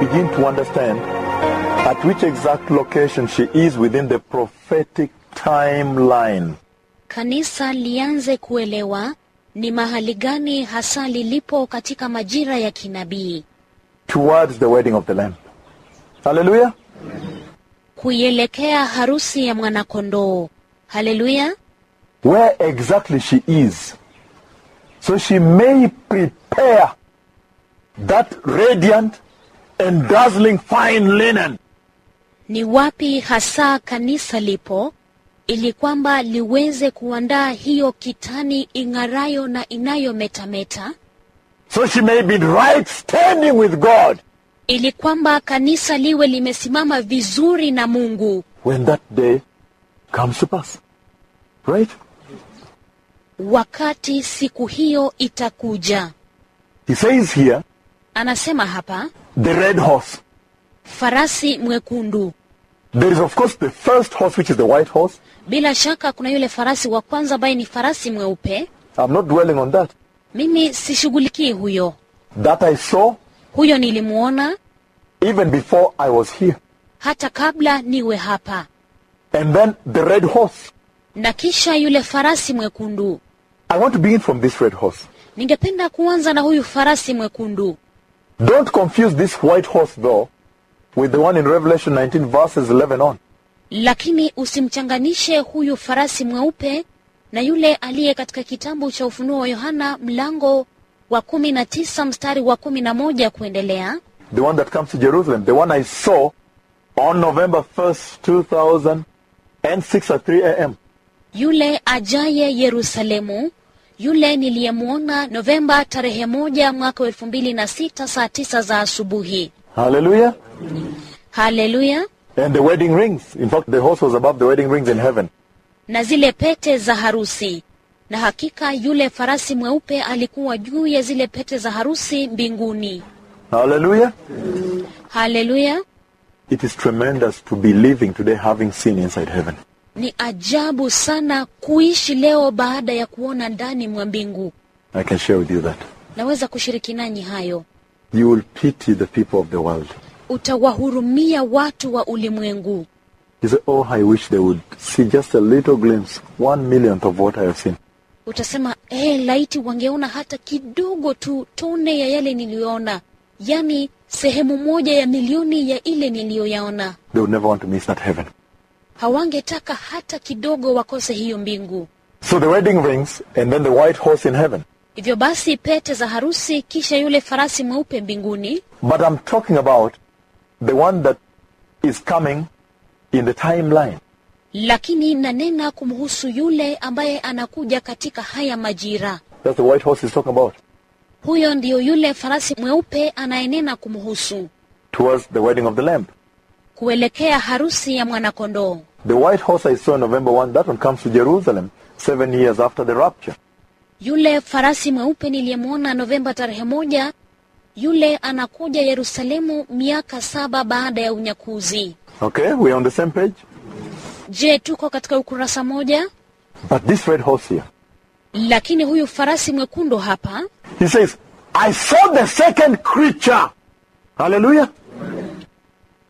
begin to understand at which exact location she is within the prophetic timeline. Kanisa lianze kuelewa ni mahali gani hasa lilipo katika majira ya kinabii towards the wedding of the Lamb. Hallelujah. kuielekea harusi ya mwanakondoo. Haleluya! Where exactly she is. So she may prepare that radiant and dazzling fine linen Ni wapi hasa kanisa lipo ili kwamba liweze kuandaa hiyo kitani ing'arayo na inayometameta, so she may be right standing with God ili kwamba kanisa liwe limesimama vizuri na Mungu when that day comes to pass. Right? wakati siku hiyo itakuja. He says here, Anasema hapa the red horse. farasi mwekundu. There is of course the first horse, which is the white horse. Bila shaka kuna yule farasi wa kwanza ambaye ni farasi mweupe. I'm not dwelling on that. Mimi sishughulikii huyo, That I saw huyo nilimuona even before I was here. hata kabla niwe hapa, And then the red horse. na kisha yule farasi mwekundu. I want to begin from this red horse. Ningependa kuanza na huyu farasi mwekundu. Don't confuse this white horse, though, with the one in Revelation 19, verses 11 on. Lakini usimchanganishe huyu farasi mweupe na yule aliye katika kitabu cha Ufunuo wa Yohana mlango wa kumi na tisa mstari wa kumi na moja kuendelea, The one that comes to Jerusalem. The one I saw on November 1st, 2006 at 3 a.m. yule ajaye Yerusalemu, yule niliyemwona Novemba tarehe moja mwaka wa elfu mbili na sita saa tisa za asubuhi. Haleluya, Haleluya! And the wedding rings. In fact, the horse was above the wedding rings in heaven. Na zile pete za harusi, na hakika yule farasi mweupe alikuwa juu ya zile pete za harusi mbinguni. Haleluya, Haleluya! It is tremendous to be living today having seen inside heaven. Ni ajabu sana kuishi leo baada ya kuona ndani mwa mbingu. I can share with you that. Naweza kushiriki nanyi hayo. You will pity the people of the world. Utawahurumia watu wa ulimwengu. You say, Oh, I wish they would see just a little glimpse, one millionth of what I have seen. Utasema eh, laiti wangeona hata kidogo tu tone ya yale niliyoona, yani sehemu moja ya milioni ya ile niliyoyaona. They would never want to miss that heaven. Hawangetaka hata kidogo wakose hiyo mbingu. So the wedding rings, and then the white horse in heaven. Hivyo basi pete za harusi, kisha yule farasi mweupe mbinguni. But I'm talking about the one that is coming in the timeline. Lakini nanena kumhusu yule ambaye anakuja katika haya majira. That's the white horse is talking about. Huyo ndiyo yule farasi mweupe anayenena kumhusu Towards the wedding of the Lamb. kuelekea harusi ya mwanakondoo. The white horse I saw on November 1, that one comes to Jerusalem seven years after the rapture. Yule farasi mweupe niliyemwona Novemba tarehe moja, yule anakuja Yerusalemu miaka saba baada ya unyakuzi. Okay, we are on the same page. Je, tuko katika ukurasa moja? But this red horse here, Lakini huyu farasi mwekundu hapa he says, I saw the second creature. Hallelujah.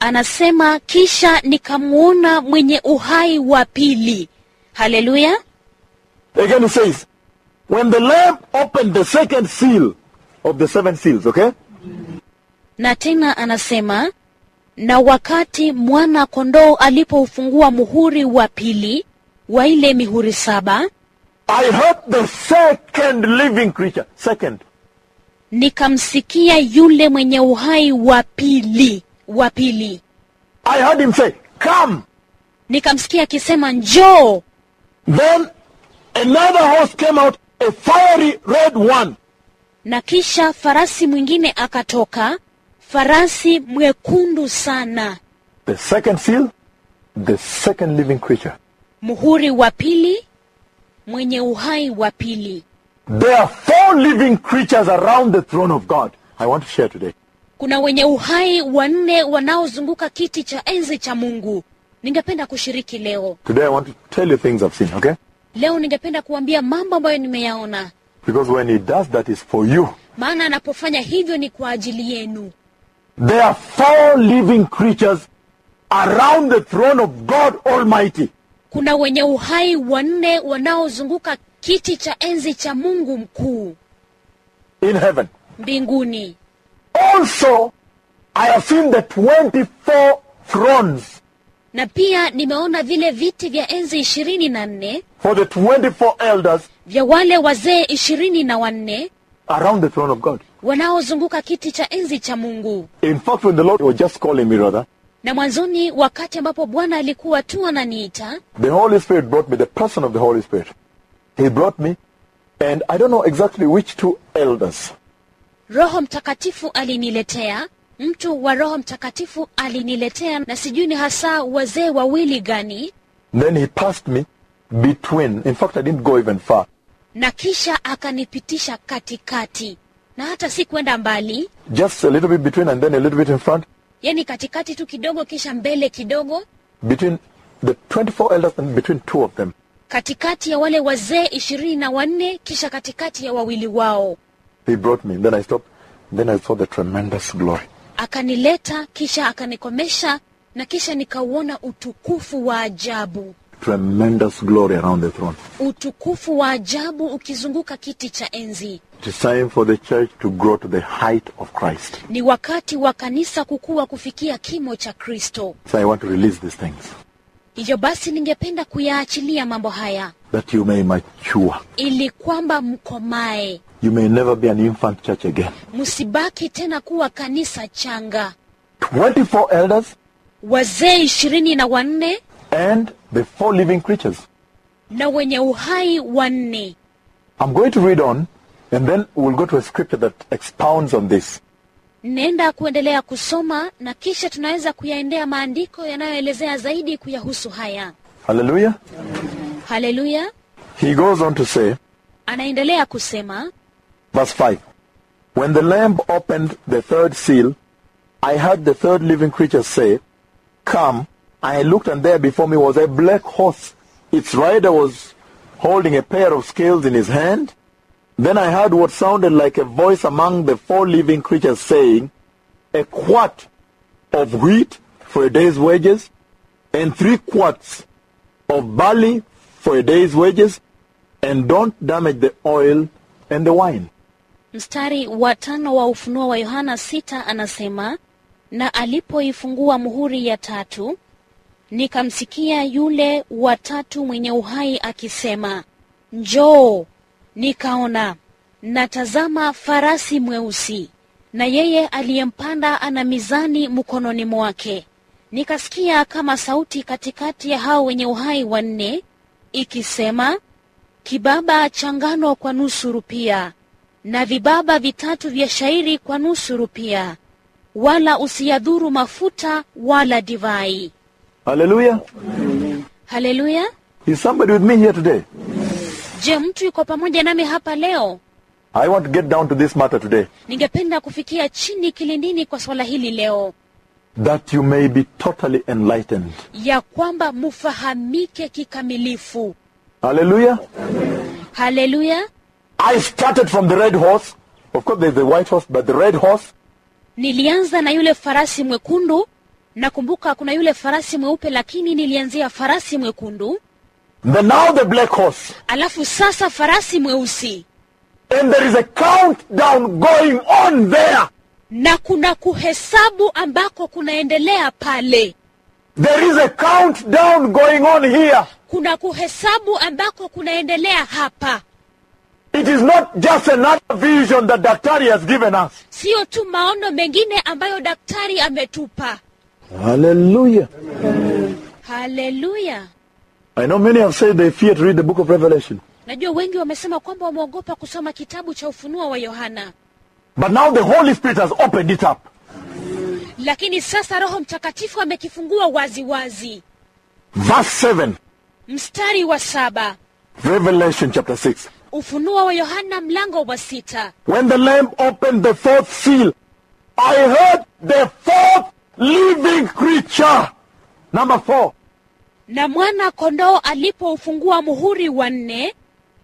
Anasema, kisha nikamwona mwenye uhai wa pili. Haleluya! Again he says, when the Lamb opened the second seal of the seven seals, okay? Na tena anasema, na wakati mwana kondoo alipoufungua muhuri wa pili wa ile mihuri saba, I heard the second living creature. Second. nikamsikia yule mwenye uhai wa pili wa pili, I heard him say, Come. nikamsikia akisema njoo. Then another horse came out, a fiery red one. Na kisha farasi mwingine akatoka, farasi mwekundu sana. The second seal, the second living creature. Muhuri wa pili, mwenye uhai wa pili. There are four living creatures around the throne of God. I want to share today. Kuna wenye uhai wanne wanaozunguka kiti cha enzi cha Mungu. Ningependa kushiriki leo. Today I want to tell you things I've seen, okay? Leo ningependa kuambia mambo ambayo nimeyaona, Because when he does that, is for you. maana anapofanya hivyo ni kwa ajili yenu. there are four living creatures around the throne of God Almighty. kuna wenye uhai wanne wanaozunguka kiti cha enzi cha mungu mkuu in heaven. mbinguni Also, I have seen the 24 thrones na pia nimeona vile viti vya enzi ishirini na nne for the 24 elders vya wale wazee ishirini na wanne around the throne of God. wanaozunguka kiti cha enzi cha mungu In fact, when the Lord was just calling me, rather, na mwanzoni wakati ambapo bwana alikuwa tu ananiita the Holy Spirit brought me, the person of the Holy Spirit. He brought me, and I don't know exactly which two elders. Roho mtakatifu aliniletea mtu wa roho mtakatifu aliniletea na sijui ni hasa wazee wawili gani Then he passed me between. In fact, I didn't go even far. na kisha akanipitisha katikati na hata si kwenda mbali Just a little bit between and then a little bit in front. yani katikati tu kidogo kisha mbele kidogo Between the 24 elders and between two of them. katikati ya wale wazee ishirini na wanne kisha katikati ya wawili wao He brought me. Then I stopped. Then I saw the tremendous glory. akanileta kisha akanikomesha na kisha nikauona utukufu wa ajabu Tremendous glory around the throne. utukufu wa ajabu ukizunguka kiti cha enzi It is time for the church to grow to the height of Christ. ni wakati wa kanisa kukua kufikia kimo cha kristo So I want to release these things hivyo basi ningependa kuyaachilia mambo haya that you may mature. ili kwamba mkomae You may never be an infant church again. msibaki tena kuwa kanisa changa 24 elders wazee ishirini na wanne and the four living creatures. na wenye uhai wanne I'm going to read on and then we'll go to a scripture that expounds on this. nenda kuendelea kusoma na kisha tunaweza kuyaendea maandiko yanayoelezea zaidi kuyahusu haya Hallelujah. Hallelujah. He goes on to say, anaendelea kusema verse 5 When the Lamb opened the third seal, I heard the third living creature say, Come. I looked, and there before me was a black horse. Its rider was holding a pair of scales in his hand. Then I heard what sounded like a voice among the four living creatures saying, A quart of wheat for a day's wages, and three quarts of barley for a day's wages, and don't damage the oil and the wine. Mstari wa tano wa ufunuo wa yohana sita anasema na alipoifungua muhuri ya tatu nikamsikia yule wa tatu mwenye uhai akisema njoo nikaona natazama farasi mweusi na yeye aliyempanda ana mizani mkononi mwake. Nikasikia kama sauti katikati ya hao wenye uhai wanne ikisema kibaba cha ngano kwa nusu rupia na vibaba vitatu vya shairi kwa nusu rupia wala usiyadhuru mafuta wala divai Haleluya, haleluya Is somebody with me here today? je mtu yuko pamoja nami hapa leo I want to get down to this matter today. ningependa kufikia chini kilindini kwa swala hili leo That you may be totally enlightened. ya kwamba mufahamike kikamilifu Haleluya. haleluya I started from the red horse. Of course, there's the white horse, but the red horse. nilianza na yule farasi mwekundu nakumbuka kuna yule farasi mweupe lakini nilianzia farasi mwekundu Then now the black horse. alafu sasa farasi mweusi And there is a countdown going on there. na kuna kuhesabu ambako kunaendelea pale There is a countdown going on here. kuna kuhesabu ambako kunaendelea hapa It is not just another vision that Daktari has given us. Sio tu maono mengine ambayo daktari ametupa Hallelujah. Hallelujah. I know many have said they fear to read the book of Revelation. najua wengi wamesema kwamba wameogopa kusoma kitabu cha ufunuo wa yohana But now the Holy Spirit has opened it up. lakini sasa roho mtakatifu amekifungua wazi wazi Verse 7, mstari wa saba Revelation chapter 6. Ufunuo wa yohana mlango wa sita When the Lamb opened the fourth seal, I heard the fourth living creature. Number four. na mwana kondoo alipoufungua muhuri wa nne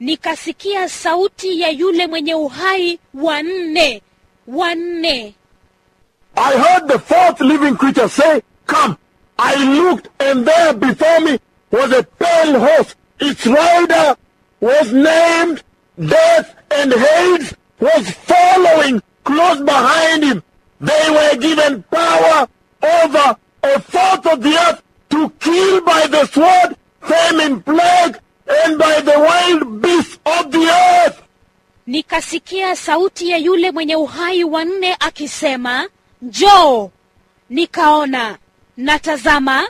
nikasikia sauti ya yule mwenye uhai wa nne wa nne I heard the fourth living creature say, Come. I looked, and there before me was a pale horse. Its rider was named Death, and Hades was following close behind him. They were given power over a fourth of the earth to kill by the sword, famine, plague, and by the wild beasts of the earth. Nikasikia sauti ya yule mwenye uhai wa nne akisema, njoo. Nikaona natazama,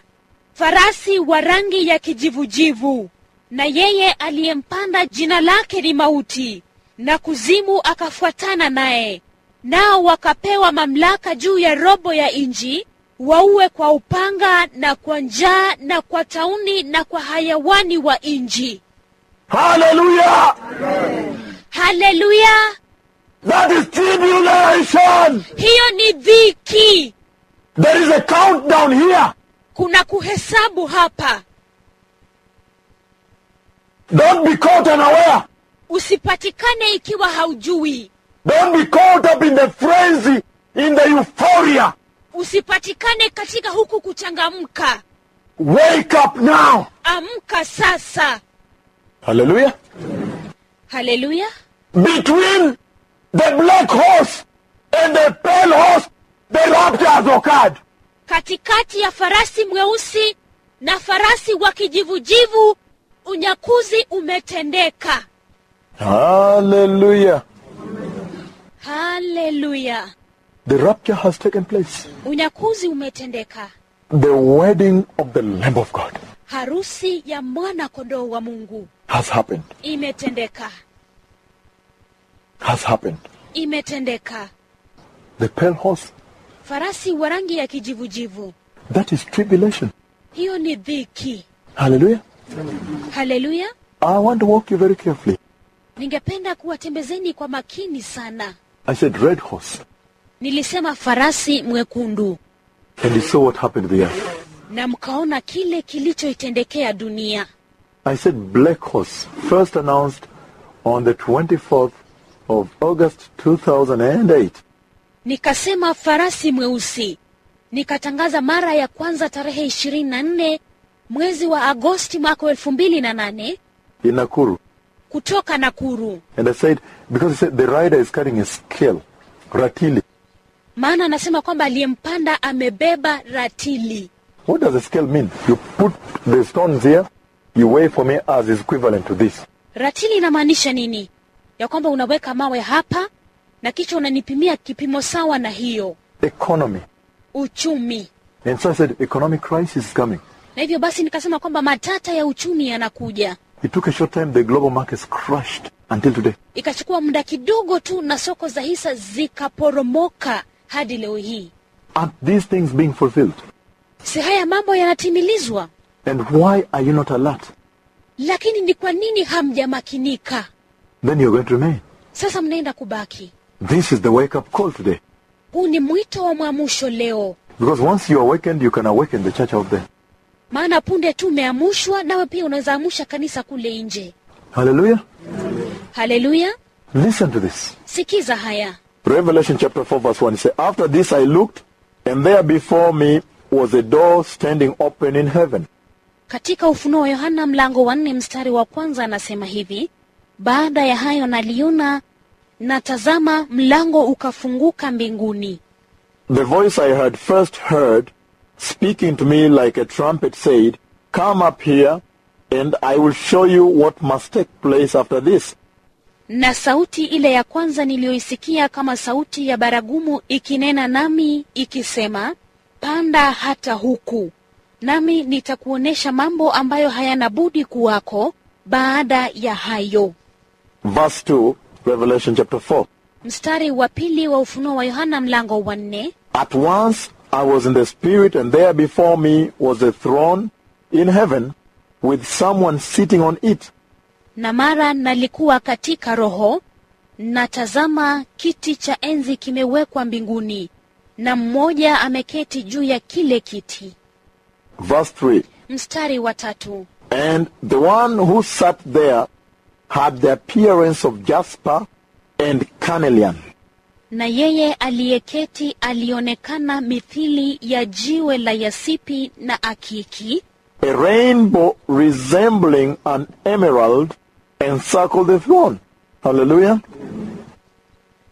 farasi wa rangi ya kijivujivu, na yeye aliyempanda jina lake ni Mauti, na kuzimu akafuatana naye. Nao wakapewa mamlaka juu ya robo ya inji, waue kwa upanga na kwa njaa na kwa tauni na kwa hayawani wa inji. Haleluya, Haleluya! That is tribulation. Hiyo ni dhiki. There is a countdown here. Kuna kuhesabu hapa. Don't be caught unaware. Usipatikane ikiwa haujui. Don't be caught up in the frenzy, in the euphoria. Usipatikane katika huku kuchangamka. Wake up now. Amka sasa. Hallelujah. Hallelujah. Between the black horse and the pale horse, the rapture has occurred. Katikati ya farasi mweusi na farasi wa kijivujivu, unyakuzi umetendeka. Hallelujah. Haleluya! The rapture has taken place. Unyakuzi umetendeka. The wedding of the Lamb of God Harusi ya mwana kondoo wa Mungu has happened. imetendeka, Has happened. imetendeka. The pale horse, Farasi wa rangi ya kijivujivu, that is tribulation. hiyo ni dhiki. Hallelujah. Haleluya! I want to walk you very carefully. Ningependa kuwatembezeni kwa makini sana. I said red horse. Nilisema farasi mwekundu, And you saw what happened there. na mkaona kile kilichoitendekea dunia. I said black horse, first announced on the 24th of August 2008. Nikasema farasi mweusi, nikatangaza mara ya kwanza tarehe ishirini na nne mwezi wa Agosti mwaka elfu mbili na nane in Nakuru. kutoka Nakuru, And I said, because he said the rider is carrying a scale, ratili. maana anasema kwamba aliyempanda amebeba ratili. What does a scale mean? You put the stones here, you weigh for me as is equivalent to this. Ratili inamaanisha nini? Ya kwamba unaweka mawe hapa na kisha unanipimia kipimo sawa na hiyo Economy. uchumi. And so I said, economic crisis is coming. Na hivyo basi nikasema kwamba matata ya uchumi yanakuja. It took a short time, the global markets crashed until today. Ikachukua muda kidogo tu na soko za hisa zikaporomoka hadi leo hii. Are these things being fulfilled? Si haya mambo yanatimilizwa? And why are you not alert? Lakini ni kwa nini hamjamakinika? Then you're going to remain. Sasa mnaenda kubaki. This is the wake up call today. Huu ni mwito wa mwamusho leo, Because once you awakened, you can awaken the church out there. Maana punde tu umeamushwa, nawe pia unaweza amusha kanisa kule nje. Haleluya, Haleluya! Listen to this. Sikiza haya. Revelation chapter 4 verse 1 it says, After this I looked, and there before me was a door standing open in heaven. Katika Ufunuo wa Yohana mlango wa nne mstari wa kwanza anasema hivi: baada ya hayo naliona, na tazama, mlango ukafunguka mbinguni. The voice I had first heard speaking to me like a trumpet said, Come up here, and I will show you what must take place after this. Na sauti ile ya kwanza niliyoisikia kama sauti ya baragumu ikinena nami ikisema, panda hata huku, nami nitakuonesha mambo ambayo hayana budi kuwako baada ya hayo. Verse 2, Revelation chapter 4. Mstari wa pili wa Ufunuo wa Yohana mlango wa nne. At once I was in the Spirit, and there before me was a throne in heaven with someone sitting on it. Na mara nalikuwa katika Roho, na tazama, kiti cha enzi kimewekwa mbinguni, na mmoja ameketi juu ya kile kiti. Verse 3. Mstari wa tatu. And the one who sat there had the appearance of jasper and carnelian. Na yeye aliyeketi alionekana mithili ya jiwe la yasipi na akiki, a rainbow resembling an emerald encircled the throne. Hallelujah.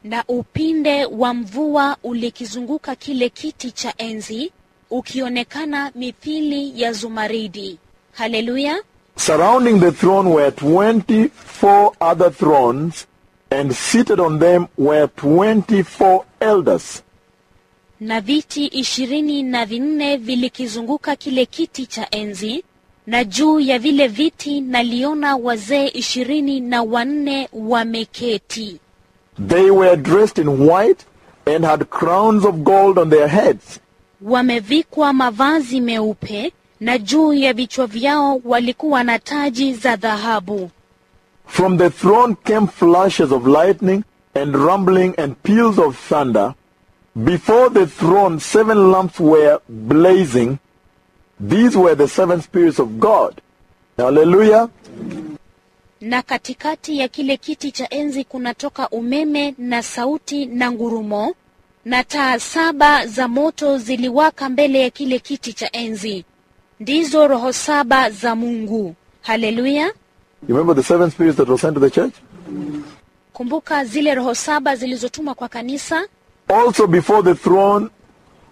na upinde wa mvua ulikizunguka kile kiti cha enzi, ukionekana mithili ya zumaridi. Haleluya! Surrounding the throne were 24 other thrones, and seated on them were 24 elders. na viti ishirini na vinne vilikizunguka kile kiti cha enzi, na juu ya vile viti naliona wazee ishirini na wanne wameketi. They were dressed in white and had crowns of gold on their heads. Wamevikwa mavazi meupe, na juu ya vichwa vyao walikuwa na taji za dhahabu. From the throne came flashes of lightning and rumbling and peals of thunder. Before the throne, seven lamps were blazing. These were the seven spirits of God. Hallelujah. Na katikati ya kile kiti cha enzi kunatoka umeme na sauti na ngurumo, na taa saba za moto ziliwaka mbele ya kile kiti cha enzi. Ndizo roho saba za Mungu. Haleluya! You remember the seven spirits that were sent to the church? Kumbuka zile roho saba zilizotumwa kwa kanisa. Also before the throne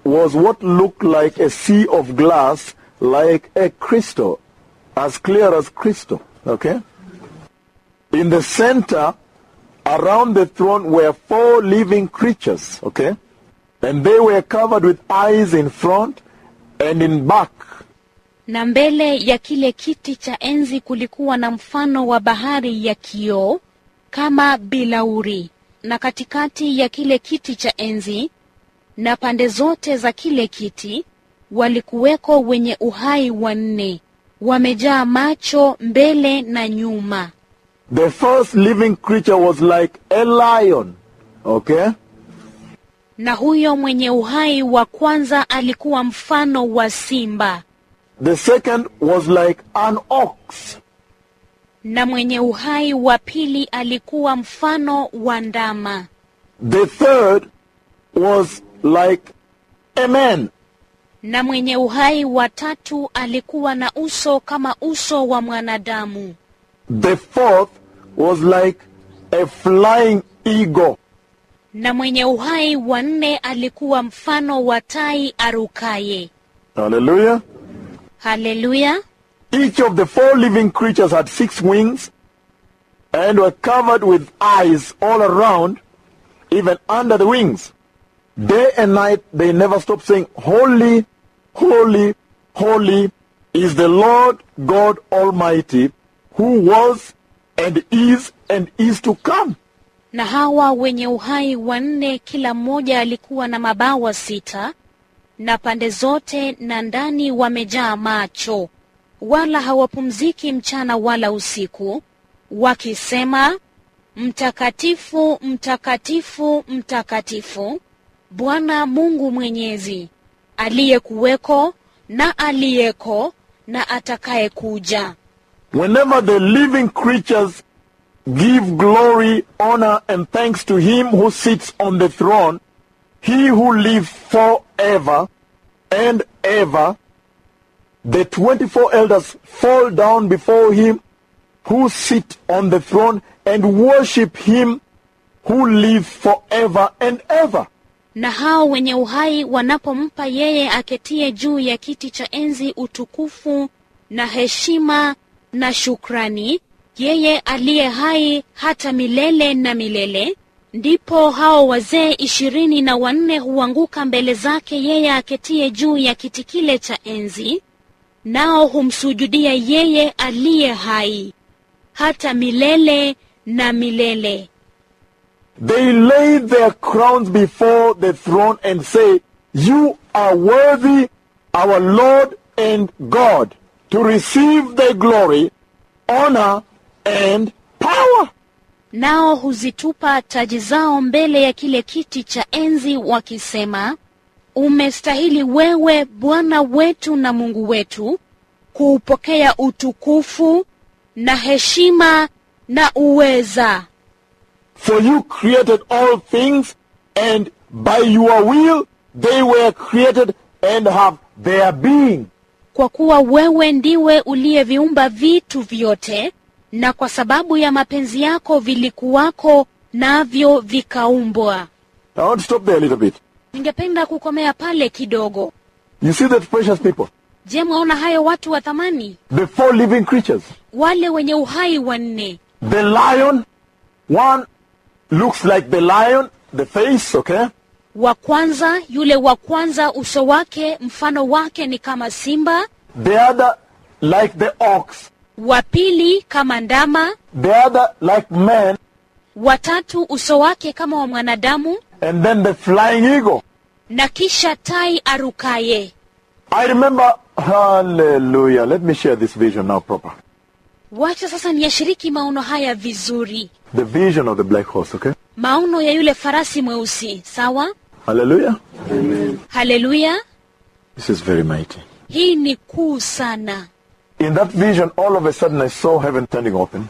was what looked like a sea of glass, like a crystal, as clear as crystal. Okay? In the center, around the throne were four living creatures. Okay? And they were covered with eyes in front and in back. Na mbele ya kile kiti cha enzi kulikuwa na mfano wa bahari ya kioo kama bilauri, na katikati ya kile kiti cha enzi na pande zote za kile kiti walikuweko wenye uhai wanne, wamejaa macho mbele na nyuma. The first living creature was like a lion. Okay? Na huyo mwenye uhai wa kwanza alikuwa mfano wa simba, The second was like an ox. na mwenye uhai wa pili alikuwa mfano wa ndama, The third was like a man. na mwenye uhai wa tatu alikuwa na uso kama uso wa mwanadamu, The fourth was like a flying eagle. na mwenye uhai wa nne alikuwa mfano wa tai arukaye. Hallelujah. Haleluya! Each of the four living creatures had six wings and were covered with eyes all around, even under the wings. Day and night they never stopped saying, Holy, holy, holy is the Lord God Almighty, who was and is and is to come. Na hawa wenye uhai wanne kila mmoja alikuwa na mabawa sita, na pande zote na ndani wamejaa macho, wala hawapumziki mchana wala usiku, wakisema, Mtakatifu, mtakatifu, mtakatifu, Bwana Mungu Mwenyezi, aliyekuweko na aliyeko na atakayekuja. Whenever the living creatures give glory, honor, and thanks to him who sits on the throne, he who lives forever and ever, the 24 elders fall down before him who sit on the throne and worship him who lives forever and ever. Na hao wenye uhai wanapompa yeye aketie juu ya kiti cha enzi utukufu na heshima na shukrani, yeye aliye hai hata milele na milele, ndipo hao wazee ishirini na wanne huanguka mbele zake yeye aketie juu ya kiti kile cha enzi, nao humsujudia yeye aliye hai hata milele na milele. They lay their crowns before the throne and say, You are worthy, our Lord and God, to receive the glory, honor, and power. Nao huzitupa taji zao mbele ya kile kiti cha enzi wakisema, Umestahili wewe Bwana wetu na Mungu wetu kuupokea utukufu na heshima na uweza, For you created all things, and by your will they were created and have their being. kwa kuwa wewe ndiwe uliyeviumba vitu vyote, na kwa sababu ya mapenzi yako vilikuwako, navyo vikaumbwa. I stop there a little bit. Ningependa kukomea pale kidogo. You see that, precious people? Je, mwaona hayo watu wa thamani, The four living creatures. wale wenye uhai wanne? The lion, one looks like the lion, the face, okay? Wa kwanza, yule wa kwanza, uso wake mfano wake ni kama simba. The other like the ox. Wa pili kama ndama. The other like man. Wa tatu uso wake kama wa mwanadamu, And then the flying eagle. na kisha tai arukaye. I remember, hallelujah. Let me share this vision now proper. Wacha sasa niyashiriki maono haya vizuri. The vision of the black horse, okay? Maono ya yule farasi mweusi, sawa? Hallelujah. Hallelujah. This is very mighty. Hii ni kuu sana. In that vision, all of a sudden I saw heaven turning open.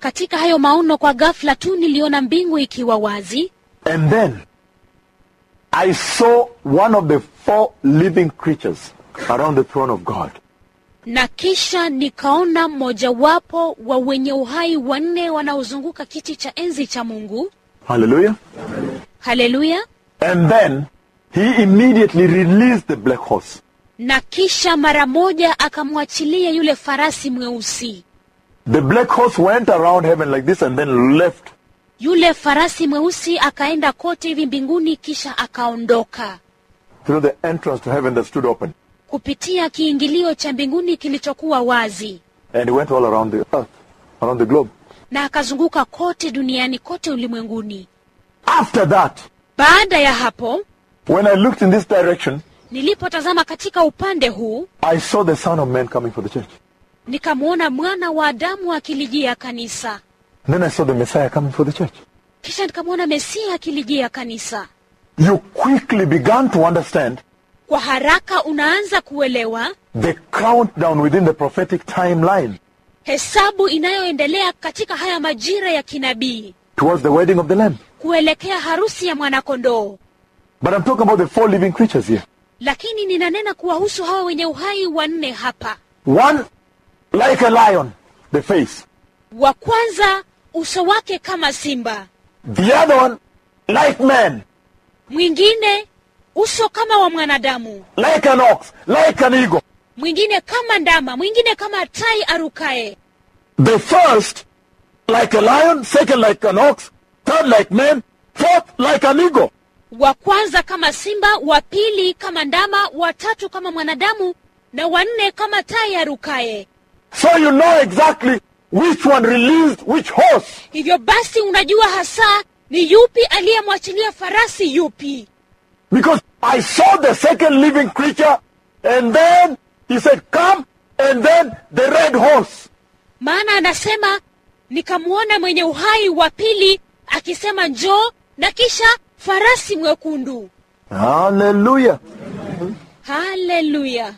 Katika hayo maono, kwa ghafla tu niliona mbingu ikiwa wazi, And then I saw one of the four living creatures around the throne of God. na kisha nikaona mmojawapo wa wenye uhai wanne wanaozunguka kiti cha enzi cha Mungu. Hallelujah. Hallelujah. And then he immediately released the black horse. Na kisha mara moja akamwachilia yule farasi mweusi. The black horse went around heaven like this and then left. Yule farasi mweusi akaenda kote hivi mbinguni, kisha akaondoka through the entrance to heaven that stood open. kupitia kiingilio cha mbinguni kilichokuwa wazi, And he went all around the earth, around the globe. na akazunguka kote duniani, kote ulimwenguni. After that, Baada ya hapo, when I looked in this direction, nilipotazama katika upande huu, I saw the Son of Man coming for the church. nikamwona mwana wa Adamu akilijia kanisa, then I saw the Messiah coming for the church. kisha nikamwona Mesia akilijia kanisa. You quickly began to understand Kwa haraka unaanza kuelewa the countdown within the prophetic timeline hesabu inayoendelea katika haya majira ya kinabii towards the wedding of the Lamb. kuelekea harusi ya mwanakondoo. But I'm talking about the four living creatures here. Lakini ninanena kuwahusu hawa wenye uhai wanne hapa. One, like a lion, the face. Wa kwanza uso wake kama simba, The other one, like man, mwingine uso kama wa mwanadamu, like an ox, like an eagle. mwingine kama ndama, mwingine kama tai arukae. The first, like a lion, second, like an ox, third, like man, fourth, like an eagle. Wa kwanza kama simba, wa pili kama ndama, wa tatu kama mwanadamu, na wa nne kama tai arukaye. So you know exactly which one released which horse. Hivyo basi unajua hasa ni yupi aliyemwachilia farasi yupi. Because I saw the second living creature, and then he said, Come, and then the red horse. Maana anasema nikamwona mwenye uhai wa pili akisema njoo, na kisha farasi mwekundu. Haleluya, Haleluya!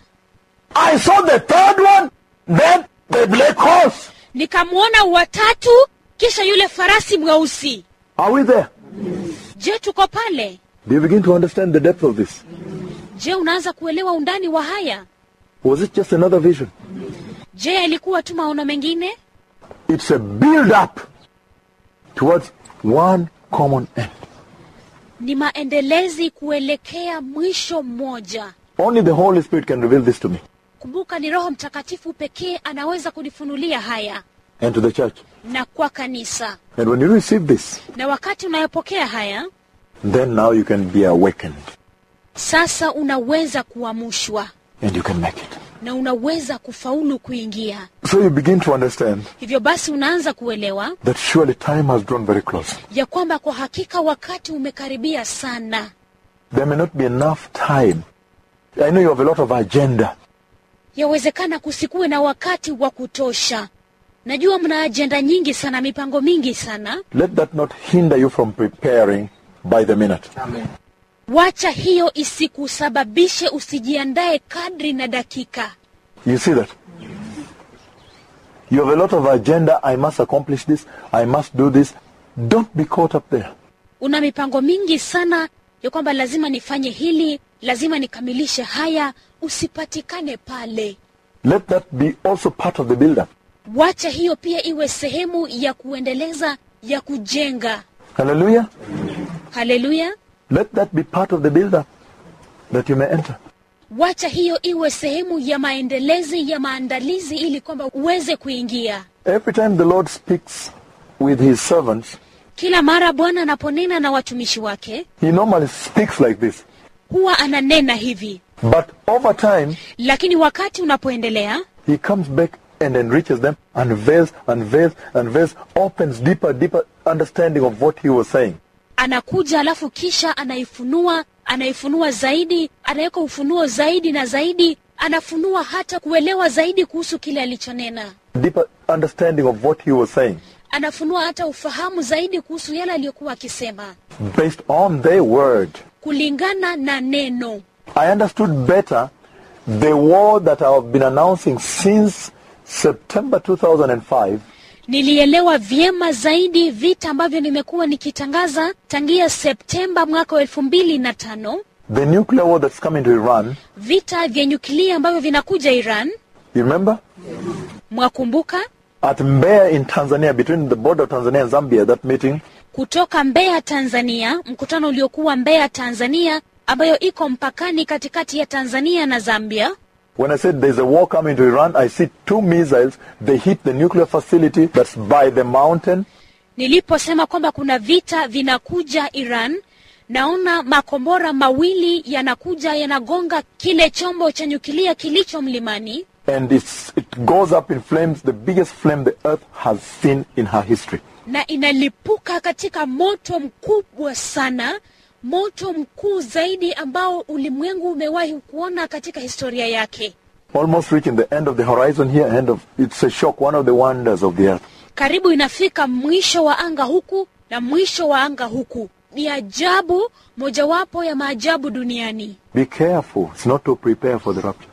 I saw the third one, then the black horse. Nikamwona watatu, kisha yule farasi mweusi. Are we there? Je, tuko pale? Do you begin to understand the depth of this? Je, unaanza kuelewa undani wa haya? Was it just another vision? Je, alikuwa tu maono mengine? It's a build up towards one common end. Ni maendelezi kuelekea mwisho mmoja. Only the Holy Spirit can reveal this to me Kumbuka, ni Roho Mtakatifu pekee anaweza kunifunulia haya and to the church. na kwa kanisa. And when you receive this, Na wakati unayopokea haya, then now you can be awakened sasa unaweza kuamushwa and you can make it. Na unaweza kufaulu kuingia. So you begin to understand Hivyo basi unaanza kuelewa that surely time has drawn very close. ya kwamba kwa hakika wakati umekaribia sana. There may not be enough time. I know you have a lot of agenda. Yawezekana kusikuwe na wakati wa kutosha. Najua mna ajenda nyingi sana, mipango mingi sana. Let that not hinder you from preparing by the minute. Wacha hiyo isikusababishe usijiandae kadri na dakika. You see that? You have a lot of agenda. I must accomplish this. I must do this. Don't be caught up there. una mipango mingi sana ya kwamba lazima nifanye hili lazima nikamilishe haya usipatikane pale Let that be also part of the build-up. wacha hiyo pia iwe sehemu ya kuendeleza ya kujenga Hallelujah. haleluya Let that be part of the build-up that you may enter. wacha hiyo iwe sehemu ya maendelezi ya maandalizi ili kwamba uweze kuingia Every time the Lord speaks with his servants, kila mara bwana anaponena na watumishi wake he normally speaks like this. huwa ananena hivi But over time, lakini wakati unapoendelea he comes back and enriches them, unveils, unveils, unveils, opens deeper, deeper understanding of what he was saying. Anakuja alafu kisha anaifunua anaifunua zaidi anaweka ufunuo zaidi na zaidi anafunua hata kuelewa zaidi kuhusu kile alichonena Deeper understanding of what he was saying. anafunua hata ufahamu zaidi kuhusu yale aliyokuwa akisema Based on their word. kulingana na neno I understood better the that I have been announcing since September 2005 nilielewa vyema zaidi vita ambavyo nimekuwa nikitangaza tangia septemba mwaka wa elfu mbili na tano the nuclear war that's coming to Iran. vita vya nyuklia ambavyo vinakuja iran You remember? mwakumbuka At Mbeya in Tanzania, between the border of Tanzania and Zambia, that meeting, kutoka Mbeya, Tanzania, mkutano uliokuwa Mbeya, Tanzania, ambayo iko mpakani katikati ya Tanzania na Zambia. When I said there's a war coming to Iran, I see two missiles. They hit the nuclear facility that's by the mountain. Niliposema kwamba kuna vita vinakuja Iran, naona makombora mawili yanakuja yanagonga kile chombo cha nyukilia kilicho mlimani, And it's, it goes up in flames, the biggest flame the earth has seen in her history. na inalipuka katika moto mkubwa sana, moto mkuu zaidi ambao ulimwengu umewahi kuona katika historia yake. Almost reaching the end of the horizon here, end of, it's a shock, one of the wonders of the earth. karibu inafika mwisho wa anga huku na mwisho wa anga huku. Ni ajabu mojawapo ya maajabu duniani. Be careful. It's not to prepare for the rapture.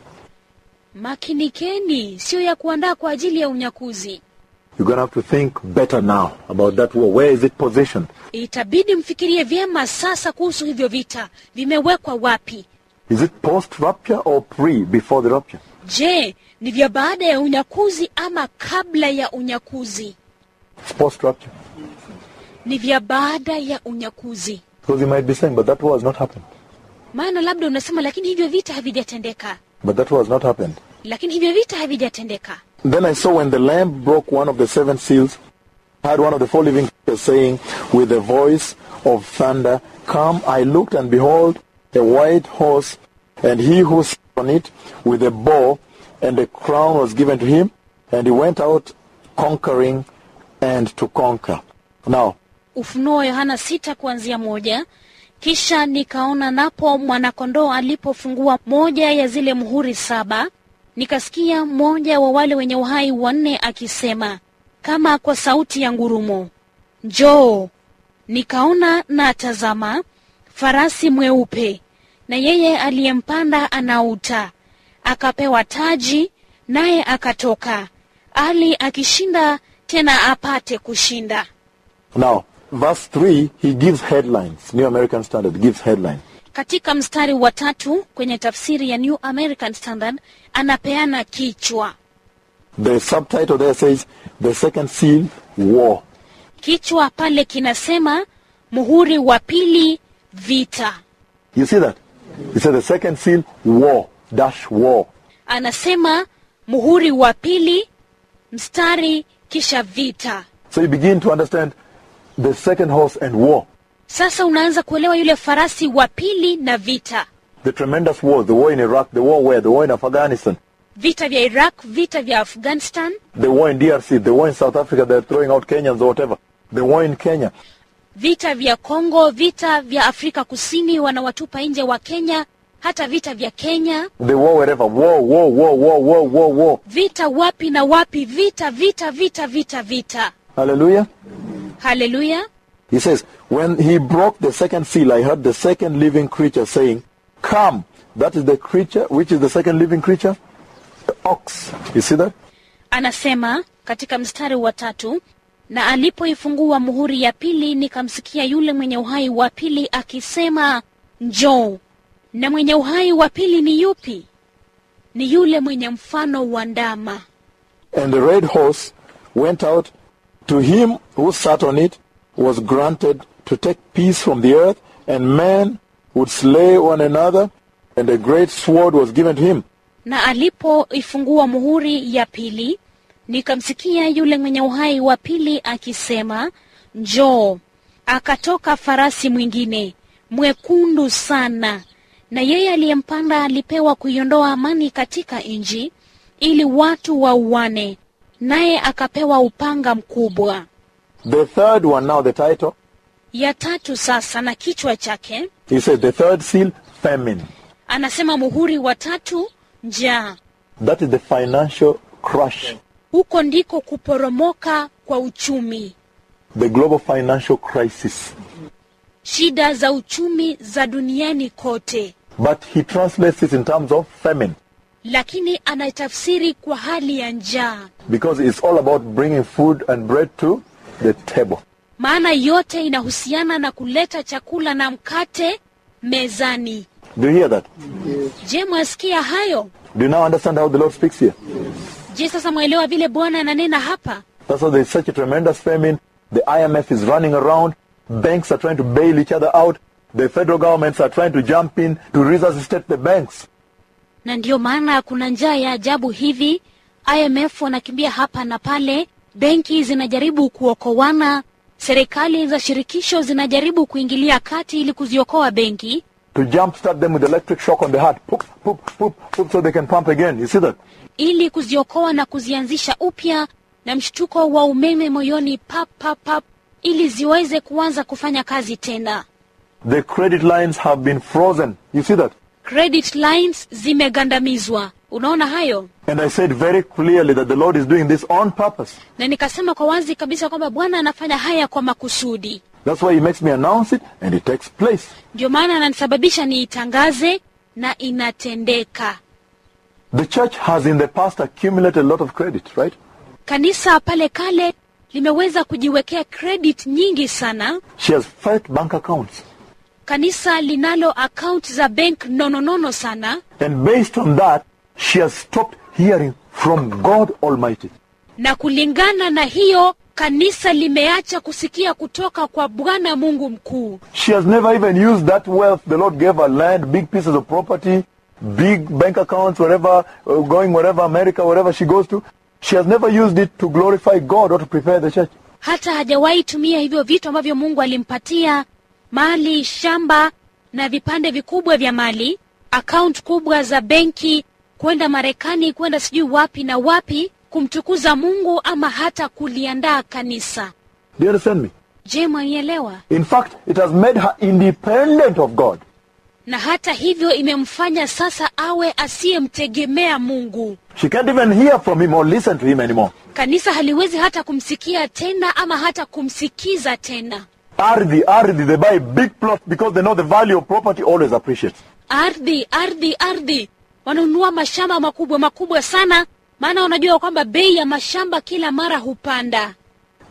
Makinikeni, siyo ya kuandaa kwa ajili ya unyakuzi. You're to have to think better now about that war. Where is it positioned? Itabidi mfikirie vyema sasa kuhusu hivyo vita, vimewekwa wapi? Is it post-rapture or pre, before the rapture? Je, ni vya baada ya unyakuzi ama kabla ya unyakuzi? It's post-rapture. Ni vya baada ya unyakuzi. Because you might be saying, but that war has not happened. Maana labda unasema, lakini hivyo vita havijatendeka, But that war has not happened. lakini hivyo vita havijatendeka. Then I saw when the Lamb broke one of the seven seals, I heard one of the four living creatures saying with a voice of thunder, Come, I looked and behold a white horse, and he who sat on it with a bow, and a crown was given to him, and he went out conquering and to conquer. Now, Ufunuo Yohana sita kuanzia moja. Kisha nikaona napo mwanakondoo alipofungua moja ya zile muhuri saba, nikasikia mmoja wa wale wenye uhai wanne akisema kama kwa sauti ya ngurumo, njoo. Nikaona na tazama, farasi mweupe, na yeye aliyempanda anauta, akapewa taji, naye akatoka ali akishinda tena apate kushinda. now, verse 3, he gives headlines. New American Standard gives headlines. Katika mstari wa tatu kwenye tafsiri ya New American Standard anapeana kichwa. The subtitle there says, The Second Seal, War. Kichwa pale kinasema muhuri wa pili, vita. You see that? He said the second seal, war, dash war. Anasema muhuri wa pili, mstari kisha vita. So you begin to understand the second horse and war. Sasa unaanza kuelewa yule farasi wa pili na vita, The tremendous war, the war in Iraq, the war where, the war in Afghanistan, vita vya Iraq, vita vya Afghanistan, the war in DRC, the war in South Africa, they're throwing out Kenyans or whatever, the war in Kenya. vita vya Kongo, vita vya Afrika Kusini, wanawatupa nje wa Kenya, hata vita vya Kenya, The war wherever, war, war, war, war, war, war, war. vita wapi na wapi, vita vita vita vita vita. Hallelujah. Haleluya! He says, when he broke the second seal, I heard the second living creature saying, Come. That is the creature, which is the second living creature? The ox. You see that? Anasema katika mstari wa tatu, Na alipoifungua muhuri ya pili, nikamsikia yule mwenye uhai wa pili akisema, njoo. Na mwenye uhai wa pili ni yupi? Ni yule mwenye mfano wa ndama. And the red horse went out. To him who sat on it was granted to take peace from the earth, and men would slay one another, and a great sword was given to him. Na alipoifungua muhuri ya pili, nikamsikia yule mwenye uhai wa pili akisema, njoo. Akatoka farasi mwingine mwekundu sana, na yeye aliyempanda alipewa kuiondoa amani katika nchi, ili watu wauane, naye akapewa upanga mkubwa. The third one now, the title, Ya tatu sasa, na kichwa chake. He says the third seal, famine. anasema muhuri wa tatu, njaa. That is the financial crash, Huko ndiko kuporomoka kwa uchumi, the global financial crisis. shida za uchumi za duniani kote, But he translates it in terms of famine. Lakini anatafsiri kwa hali ya njaa, because it's all about bringing food and bread to the table. maana yote inahusiana na kuleta chakula na mkate mezani. Do you hear that? Yes. Je, mwasikia hayo? Do you now understand how the Lord speaks here? Yes. Je, sasa mwelewa vile Bwana ananena hapa? That's why there is such a tremendous famine. The IMF is running around. Banks are trying to bail each other out. The federal governments are trying to jump in to resuscitate the banks. Na ndiyo maana kuna njaa ya ajabu hivi. IMF wanakimbia hapa na pale, benki zinajaribu kuokoana, serikali za shirikisho zinajaribu kuingilia kati ili kuziokoa benki, To them with electric shock on the heart. Poop, poop, poop, poop, so they can pump again. You see that? ili kuziokoa na kuzianzisha upya na mshtuko wa umeme moyoni, pap pap pap, ili ziweze kuanza kufanya kazi tena. The credit lines have been frozen. You see that? Credit lines zimegandamizwa. Unaona hayo? And I said very clearly that the Lord is doing this on purpose. Na nikasema kwa wazi kabisa kwamba Bwana anafanya haya kwa makusudi. That's why He makes me announce it and it takes place. Ndio maana ananisababisha niitangaze na inatendeka. The church has in the past accumulated a lot of credit, right? Kanisa pale kale limeweza kujiwekea credit nyingi sana. She has fat bank accounts. Kanisa linalo account za bank nononono sana, And based on that, she has stopped hearing from God Almighty. na kulingana na hiyo kanisa limeacha kusikia kutoka kwa Bwana Mungu mkuu. She has never even used that wealth the Lord gave her land, big pieces of property, big bank accounts, wherever, uh, going wherever, America, wherever she goes to. She has never used it to glorify God or to prepare the church. Hata hajawahi tumia hivyo vitu ambavyo Mungu alimpatia, mali, shamba na vipande vikubwa vya mali, account kubwa za benki, kwenda Marekani, kwenda sijui wapi na wapi, kumtukuza Mungu ama hata kuliandaa kanisa. Do you understand me? Je, mwanielewa? In fact, it has made her independent of God. Na hata hivyo imemfanya sasa awe asiyemtegemea Mungu. She can't even hear from him or listen to him anymore. Kanisa haliwezi hata kumsikia tena ama hata kumsikiza tena. Ardhi, ardhi, they buy big plots because they know the value of property always appreciates. Ardhi, ardhi, ardhi, wananunua mashamba makubwa makubwa sana, maana wanajua kwamba bei ya mashamba kila mara hupanda.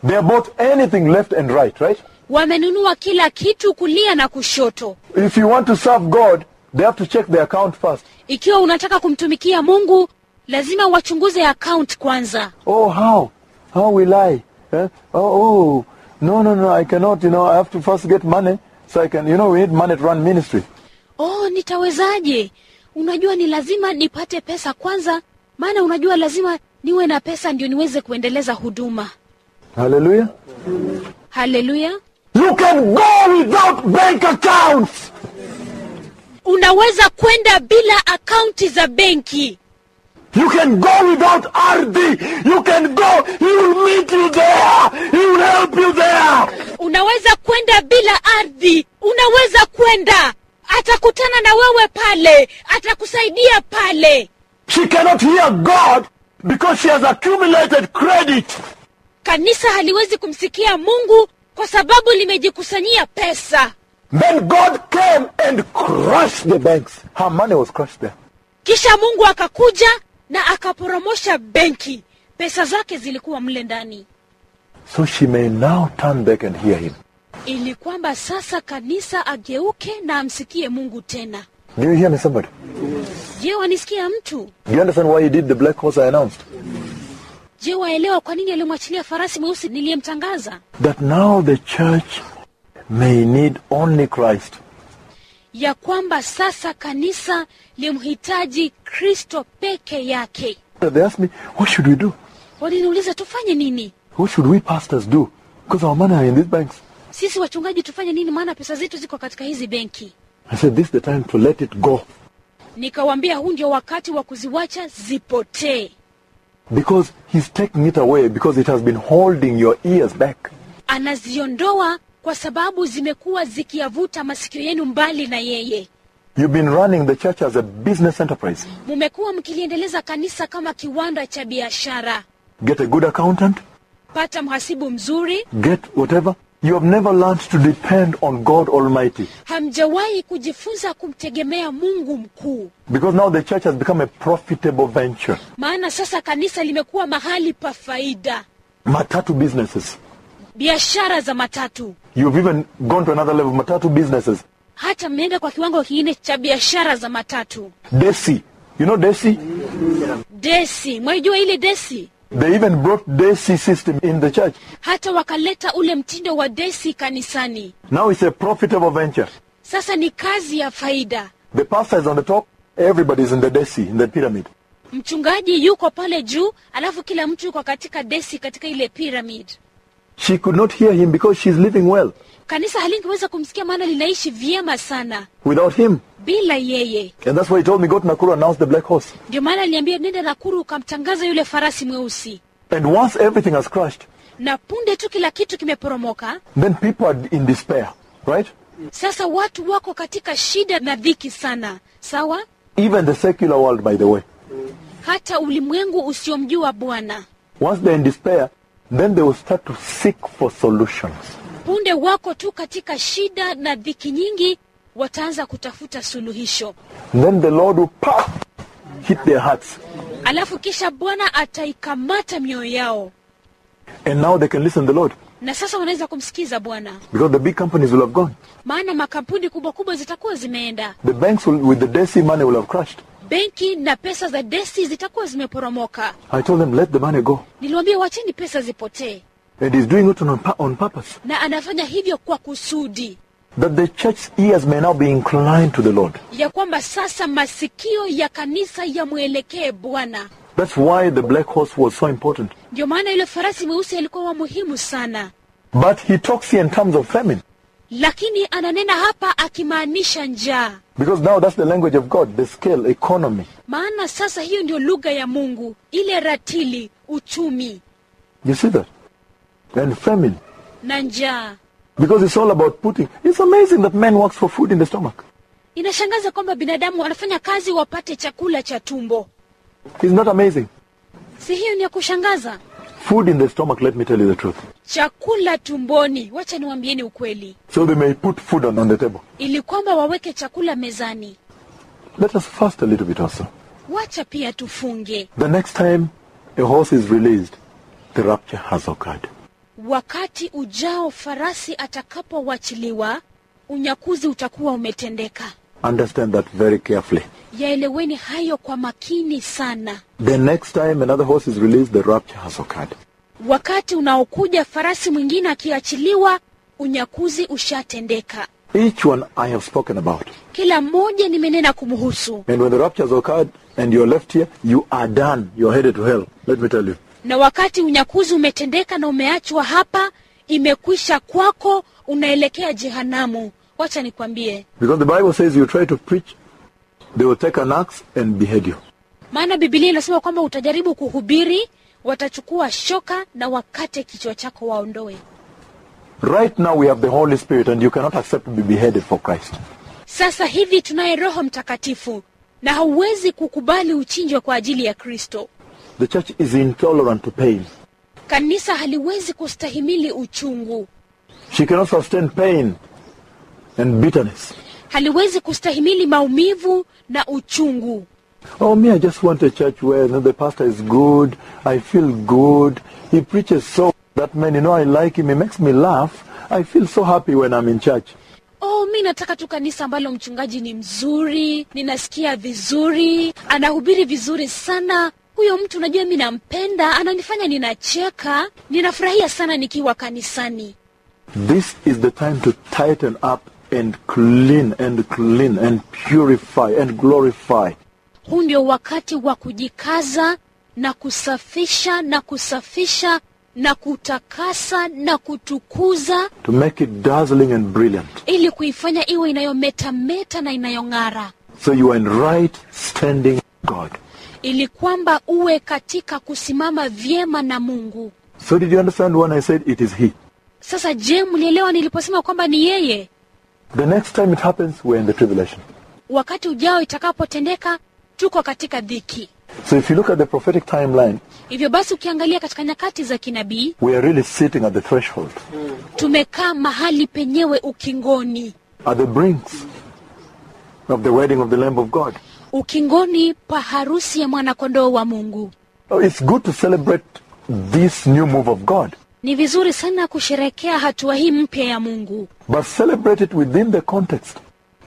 They bought anything left and right, right? Wamenunua kila kitu kulia na kushoto. If you want to serve God, they have to check the account first. Ikiwa unataka kumtumikia Mungu, lazima wachunguze account kwanza. Oh, how? How will I? Eh? Oh, oh, no, no, no, I cannot, you know, I have to first get money so I can, you know, we need money to run ministry. Oh, nitawezaje? Unajua ni lazima nipate pesa kwanza, maana unajua lazima niwe na pesa ndio niweze kuendeleza huduma. Haleluya, Haleluya! You can go without bank accounts. Unaweza kwenda bila akaunti za benki. You can go without ardhi. You can go. He will meet you there. He will help you there. Unaweza kwenda bila ardhi, unaweza kwenda, atakutana na wewe pale, atakusaidia pale. She cannot hear God because she has accumulated credit. Kanisa haliwezi kumsikia Mungu kwa sababu limejikusanyia pesa. Then God came and crushed the banks. Her money was crushed there. Kisha Mungu akakuja na akaporomosha benki, pesa zake zilikuwa mle ndani. so she may now turn back and hear him. Ili kwamba sasa kanisa ageuke na amsikie Mungu tena. Do you hear me, somebody? Je, wanisikia mtu? Do you understand why he did the black horse I announced? Je, waelewa kwa nini alimwachilia farasi mweusi niliyemtangaza? That now the church may need only Christ. Ya kwamba sasa kanisa limhitaji Kristo peke yake. They asked me, what should we do? Waliniuliza tufanye nini? What should we pastors do? Because our money are in these banks. Sisi wachungaji tufanye nini? Maana pesa zetu ziko katika hizi benki. I said, this is the time to let it go. Nikawambia huu ndio wakati wa kuziwacha zipotee, Because he's taking it away because it has been holding your ears back. anaziondoa kwa sababu zimekuwa zikiyavuta masikio yenu mbali na yeye. You've been running the church as a business enterprise. Mumekuwa mkiliendeleza kanisa kama kiwanda cha biashara. Get a good accountant, Pata mhasibu mzuri, get whatever. You have never learned to depend on God Almighty. hamjawahi kujifunza kumtegemea Mungu mkuu, Because now the church has become a profitable venture. maana sasa kanisa limekuwa mahali pa faida, Matatu businesses. biashara za matatu. You've even gone to another level. Matatu businesses. Hata mmeenda kwa kiwango kingine cha biashara za matatu. Desi. You know Desi? Desi, mwaijua ile desi? They even brought Desi system in the church. Hata wakaleta ule mtindo wa desi kanisani. Now it's a profitable venture. Sasa ni kazi ya faida. The pastor is on the top. everybody is in the Desi, in the pyramid. Mchungaji yuko pale juu, alafu kila mtu yuko katika desi, katika ile pyramid. She could not hear him because she's living well. Kanisa halingeweza kumsikia, maana linaishi vyema sana Without him. bila yeye. And that's why he told me, go to Nakuru, announce the black horse. Ndio maana aliniambia nenda Nakuru ukamtangaza yule farasi mweusi, And once everything has crashed, na punde tu kila kitu kimeporomoka, then people are in despair, right? sasa watu wako katika shida na dhiki sana. Sawa, Even the secular world, by the way. hata ulimwengu usiomjua Bwana Once they're in despair, then they will start to seek for solutions. punde wako tu katika shida na dhiki nyingi, wataanza kutafuta suluhisho, Then the Lord will pop, hit their hearts. alafu kisha Bwana ataikamata mioyo yao, And now they can listen to the Lord. na sasa wanaweza kumsikiza Bwana, Because the big companies will have gone. maana makampuni kubwa kubwa zitakuwa zimeenda, The banks will, with the Desi money will have crashed. Benki na pesa za desi zitakuwa zimeporomoka. I told them, let the money go. Niliwaambia wacheni pesa zipotee, And he's doing it on, on purpose. na anafanya hivyo kwa kusudi That the church's ears may now be inclined to the Lord. ya kwamba sasa masikio ya kanisa yamwelekee Bwana. That's why the black horse was so important. Ndio maana yule farasi mweusi alikuwa wa muhimu sana, But he talks here in terms of famine. lakini ananena hapa akimaanisha njaa, Because now that's the language of God, the scale, economy. maana sasa hiyo ndio lugha ya Mungu, ile ratili, uchumi You see that? And famine. na njaa. Because it's all about putting. It's amazing that man works for food in the stomach. Inashangaza kwamba binadamu wanafanya kazi wapate chakula cha tumbo. It's not amazing. Si hiyo ni ya kushangaza? Food in the stomach, let me tell you the truth. Chakula tumboni, wacha niwaambieni ukweli, So they may put food on, on the table. ili kwamba waweke chakula mezani. Let us fast a little bit also. Wacha pia tufunge. The next time a horse is released, the rapture has occurred. Wakati ujao farasi atakapowachiliwa, unyakuzi utakuwa umetendeka. Understand that very carefully. Yaeleweni hayo kwa makini sana. The next time another horse is released, the rapture has occurred. Wakati unaokuja farasi mwingine akiachiliwa, unyakuzi ushatendeka. Each one I have spoken about. Kila mmoja nimenena kumhusu, And when the rapture occurred and you're left here, you are done. You're headed to hell. Let me tell you. na wakati unyakuzi umetendeka na umeachwa hapa, imekwisha kwako, unaelekea jehanamu. Wacha nikwambie, Because the Bible says you try to preach, they will take an axe and behead you. maana Biblia inasema kwamba utajaribu kuhubiri, watachukua shoka na wakate kichwa chako waondoe. Right now we have the Holy Spirit and you cannot accept to be beheaded for Christ. Sasa hivi tunaye Roho Mtakatifu na hauwezi kukubali uchinjwe kwa ajili ya Kristo. The church is intolerant to pain. Kanisa haliwezi kustahimili uchungu, She cannot sustain pain and bitterness. haliwezi kustahimili maumivu na uchungu. Oh, me, I just want a church where you know, the pastor is good. I feel good. He preaches so That man, you know, I like him. He makes me laugh. I feel so happy when I'm in church. oh mi nataka tu kanisa ambalo mchungaji ni mzuri ninasikia vizuri anahubiri vizuri sana huyo mtu unajua mi nampenda ananifanya ninacheka ninafurahia sana nikiwa kanisani This is the time to tighten up and clean and clean and purify and glorify. Huu ndio wakati wa kujikaza na kusafisha na kusafisha na kutakasa na kutukuza To make it dazzling and brilliant. ili kuifanya iwe inayometameta na inayong'ara So you are in right standing God. ili kwamba uwe katika kusimama vyema na mungu So did you understand when I said it is He? sasa je mlielewa niliposema kwamba ni yeye The next time it happens, we're in the tribulation. wakati ujao itakapotendeka tuko katika dhiki. So if you look at the prophetic timeline, hivyo basi ukiangalia katika nyakati za kinabii we are really sitting at the threshold, tumekaa mahali penyewe ukingoni. At the brinks of the wedding of the Lamb of God. ukingoni pa harusi ya mwanakondoo wa mungu. Oh, it's good to celebrate this new move of God, ni vizuri sana kusherekea hatua hii mpya ya mungu. But celebrate it within the context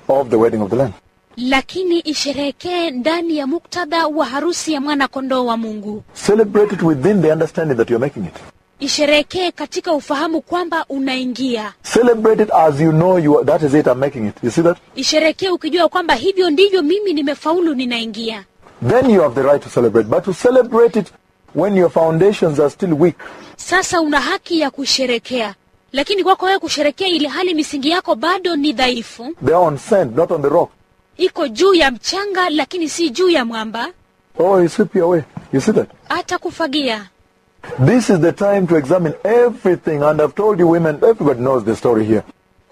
of the wedding of the Lamb. Lakini isherehekee ndani ya muktadha wa harusi ya mwana-kondoo wa mungu Celebrate it within the understanding that you are making it. isherehekee katika ufahamu kwamba unaingia Celebrate it as you know you are, that is it, I'm making it. You see that? isherekee ukijua kwamba hivyo ndivyo mimi nimefaulu ninaingia Then you have the right to celebrate. But to celebrate it when your foundations are still weak, sasa una haki ya kusherekea lakini kwako wewe kusherekea ili hali misingi yako bado ni dhaifu they are on sand, not on the rock. Iko juu ya mchanga lakini si juu ya mwamba Oh, you sweep your way. You see that? hata kufagia This is the time to examine everything. And I've told you women, everybody knows the story here.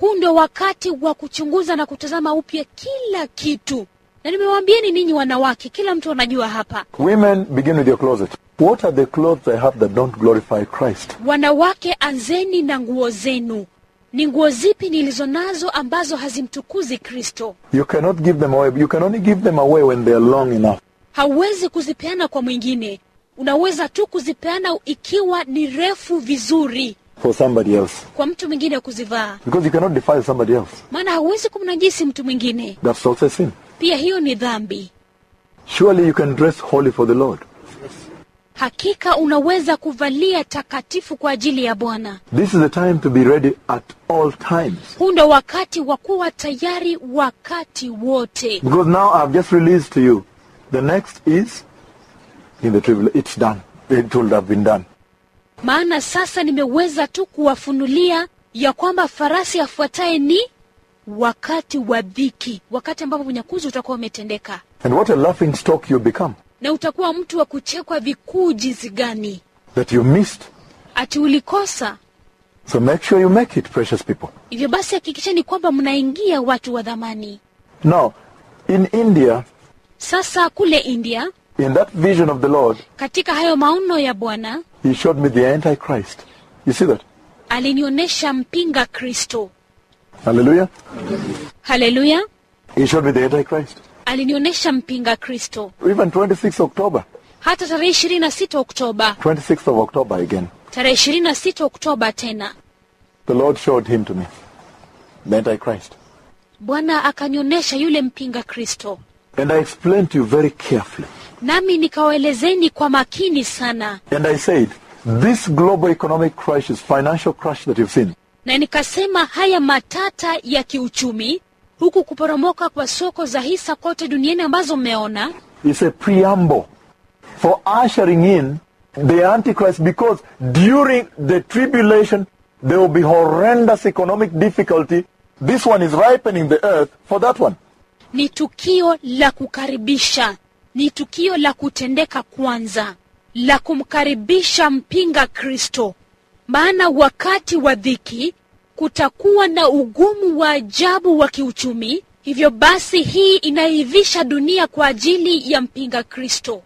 huu ndio wakati wa kuchunguza na kutazama upya kila kitu na nimewaambieni ninyi wanawake kila mtu anajua hapa Women, begin with your closet. What are the clothes I have that don't glorify Christ? wanawake anzeni na nguo zenu ni nguo zipi nilizo nazo ambazo hazimtukuzi kristo You cannot give them away. You can only give them away when they are long enough. hauwezi kuzipeana kwa mwingine unaweza tu kuzipeana ikiwa ni refu vizuri for somebody else. kwa mtu mwingine kuzivaa Because you cannot defile somebody else. maana hauwezi kumnajisi mtu mwingine That's also sin. pia hiyo ni dhambi Surely you can dress holy for the Lord. Hakika unaweza kuvalia takatifu kwa ajili ya bwana This is the time to be ready at all times. huu ndo wakati wa kuwa tayari wakati wote Because now I've just released to you. The next is in the tribulation. It's done. It would have been done. maana sasa nimeweza tu kuwafunulia ya kwamba farasi afuataye ni wakati wa dhiki wakati ambapo unyakuzi utakuwa umetendeka And what a laughing stock you become na utakuwa mtu wa kuchekwa vikuu jinsi gani that you missed. ati ulikosa So make sure you make it, precious people. hivyo basi hakikisheni kwamba mnaingia watu wa dhamani Now, in India, sasa kule india in that vision of the Lord, katika hayo maono ya bwana He showed me the Antichrist. You see that? alinionyesha mpinga kristo Hallelujah. haleluya He showed me the Antichrist. Alinionyesha mpinga kristo Even 26 October. hata tarehe ishirini na sita oktoba 26th of October again. tarehe ishirini na sita oktoba tena The Lord showed him to me. The Antichrist. bwana akanionyesha yule mpinga kristo And I explained to you very carefully. nami nikawaelezeni kwa makini sana And I said, this global economic crisis, financial crash that you've seen, na nikasema haya matata ya kiuchumi huku kuporomoka kwa soko za hisa kote duniani ambazo mmeona is a preamble for ushering in the Antichrist because during the tribulation there will be horrendous economic difficulty. This one is ripening the earth for that one. ni tukio la kukaribisha ni tukio la kutendeka kwanza la kumkaribisha mpinga kristo maana wakati wa dhiki kutakuwa na ugumu wa ajabu wa kiuchumi. Hivyo basi hii inaivisha dunia kwa ajili ya mpinga kristo.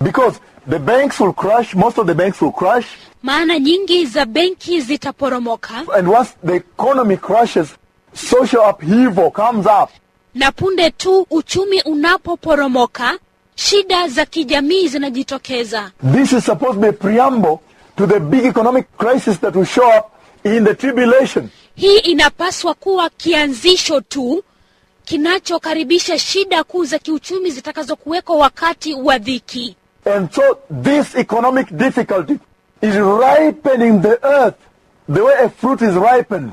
Because the banks will crash, most of the banks will crash, maana nyingi za benki zitaporomoka. And once the economy crashes, social upheaval comes up. na punde tu uchumi unapoporomoka shida za kijamii zinajitokeza. This is supposed to be a preamble to the big economic crisis that will show up in the tribulation. hii inapaswa kuwa kianzisho tu kinachokaribisha shida kuu za kiuchumi zitakazokuwekwa wakati wa dhiki And so this economic difficulty is ripening the earth the way a fruit is ripened.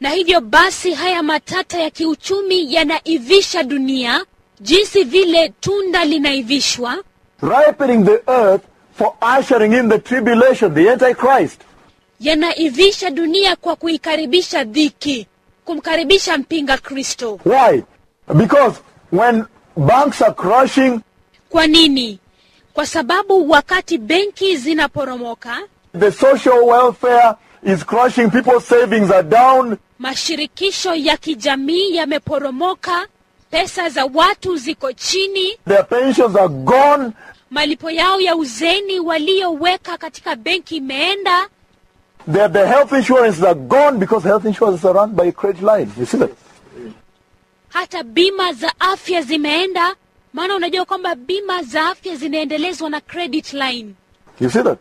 na hivyo basi haya matata ya kiuchumi yanaivisha dunia jinsi vile tunda linaivishwa Ripening the earth for ushering in the tribulation, the Antichrist. Yanaivisha dunia kwa kuikaribisha dhiki kumkaribisha mpinga kristo. Why? Because when banks are crashing, kwa nini? Kwa sababu wakati benki zinaporomoka the social welfare is crashing, people's savings are down, mashirikisho ya kijamii yameporomoka pesa za watu ziko chini their pensions are gone, malipo yao ya uzeni walioweka katika benki imeenda their, the health insurance are gone because health insurance are run by a credit line. You see that? hata bima za afya zimeenda maana unajua kwamba bima za afya zinaendelezwa na credit line You see that?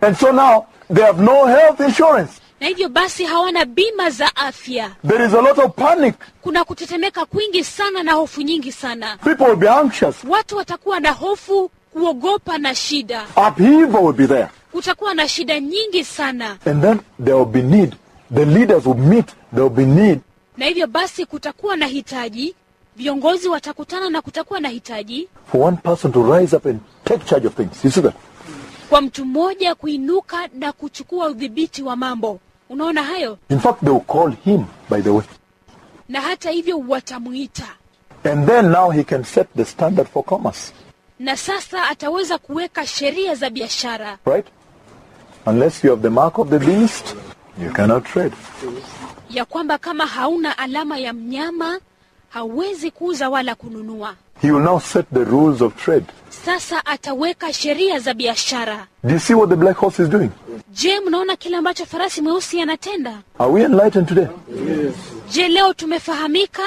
And so now they have no health insurance. na hivyo basi hawana bima za afya There is a lot of panic. kuna kutetemeka kwingi sana na hofu nyingi sana People will be anxious. watu watakuwa na hofu kuogopa na shida Upheaval will be there. Kutakuwa na shida nyingi sana And then there will be need. The leaders will meet. There will be need na hivyo basi kutakuwa na hitaji viongozi watakutana na kutakuwa na hitaji for one person to rise up and take charge of things. You see that? kwa mtu mmoja kuinuka na kuchukua udhibiti wa mambo unaona hayo In fact, they will call him, by the way. na hata hivyo watamuita And then now he can set the standard for commerce, na sasa ataweza kuweka sheria za biashara right? Unless you have the mark of the beast, you cannot trade. ya kwamba kama hauna alama ya mnyama hauwezi kuuza wala kununua He will now set the rules of trade. sasa ataweka sheria za biashara Do you see what the black horse is doing? je mnaona kile ambacho farasi mweusi anatenda Are we enlightened today? je leo tumefahamika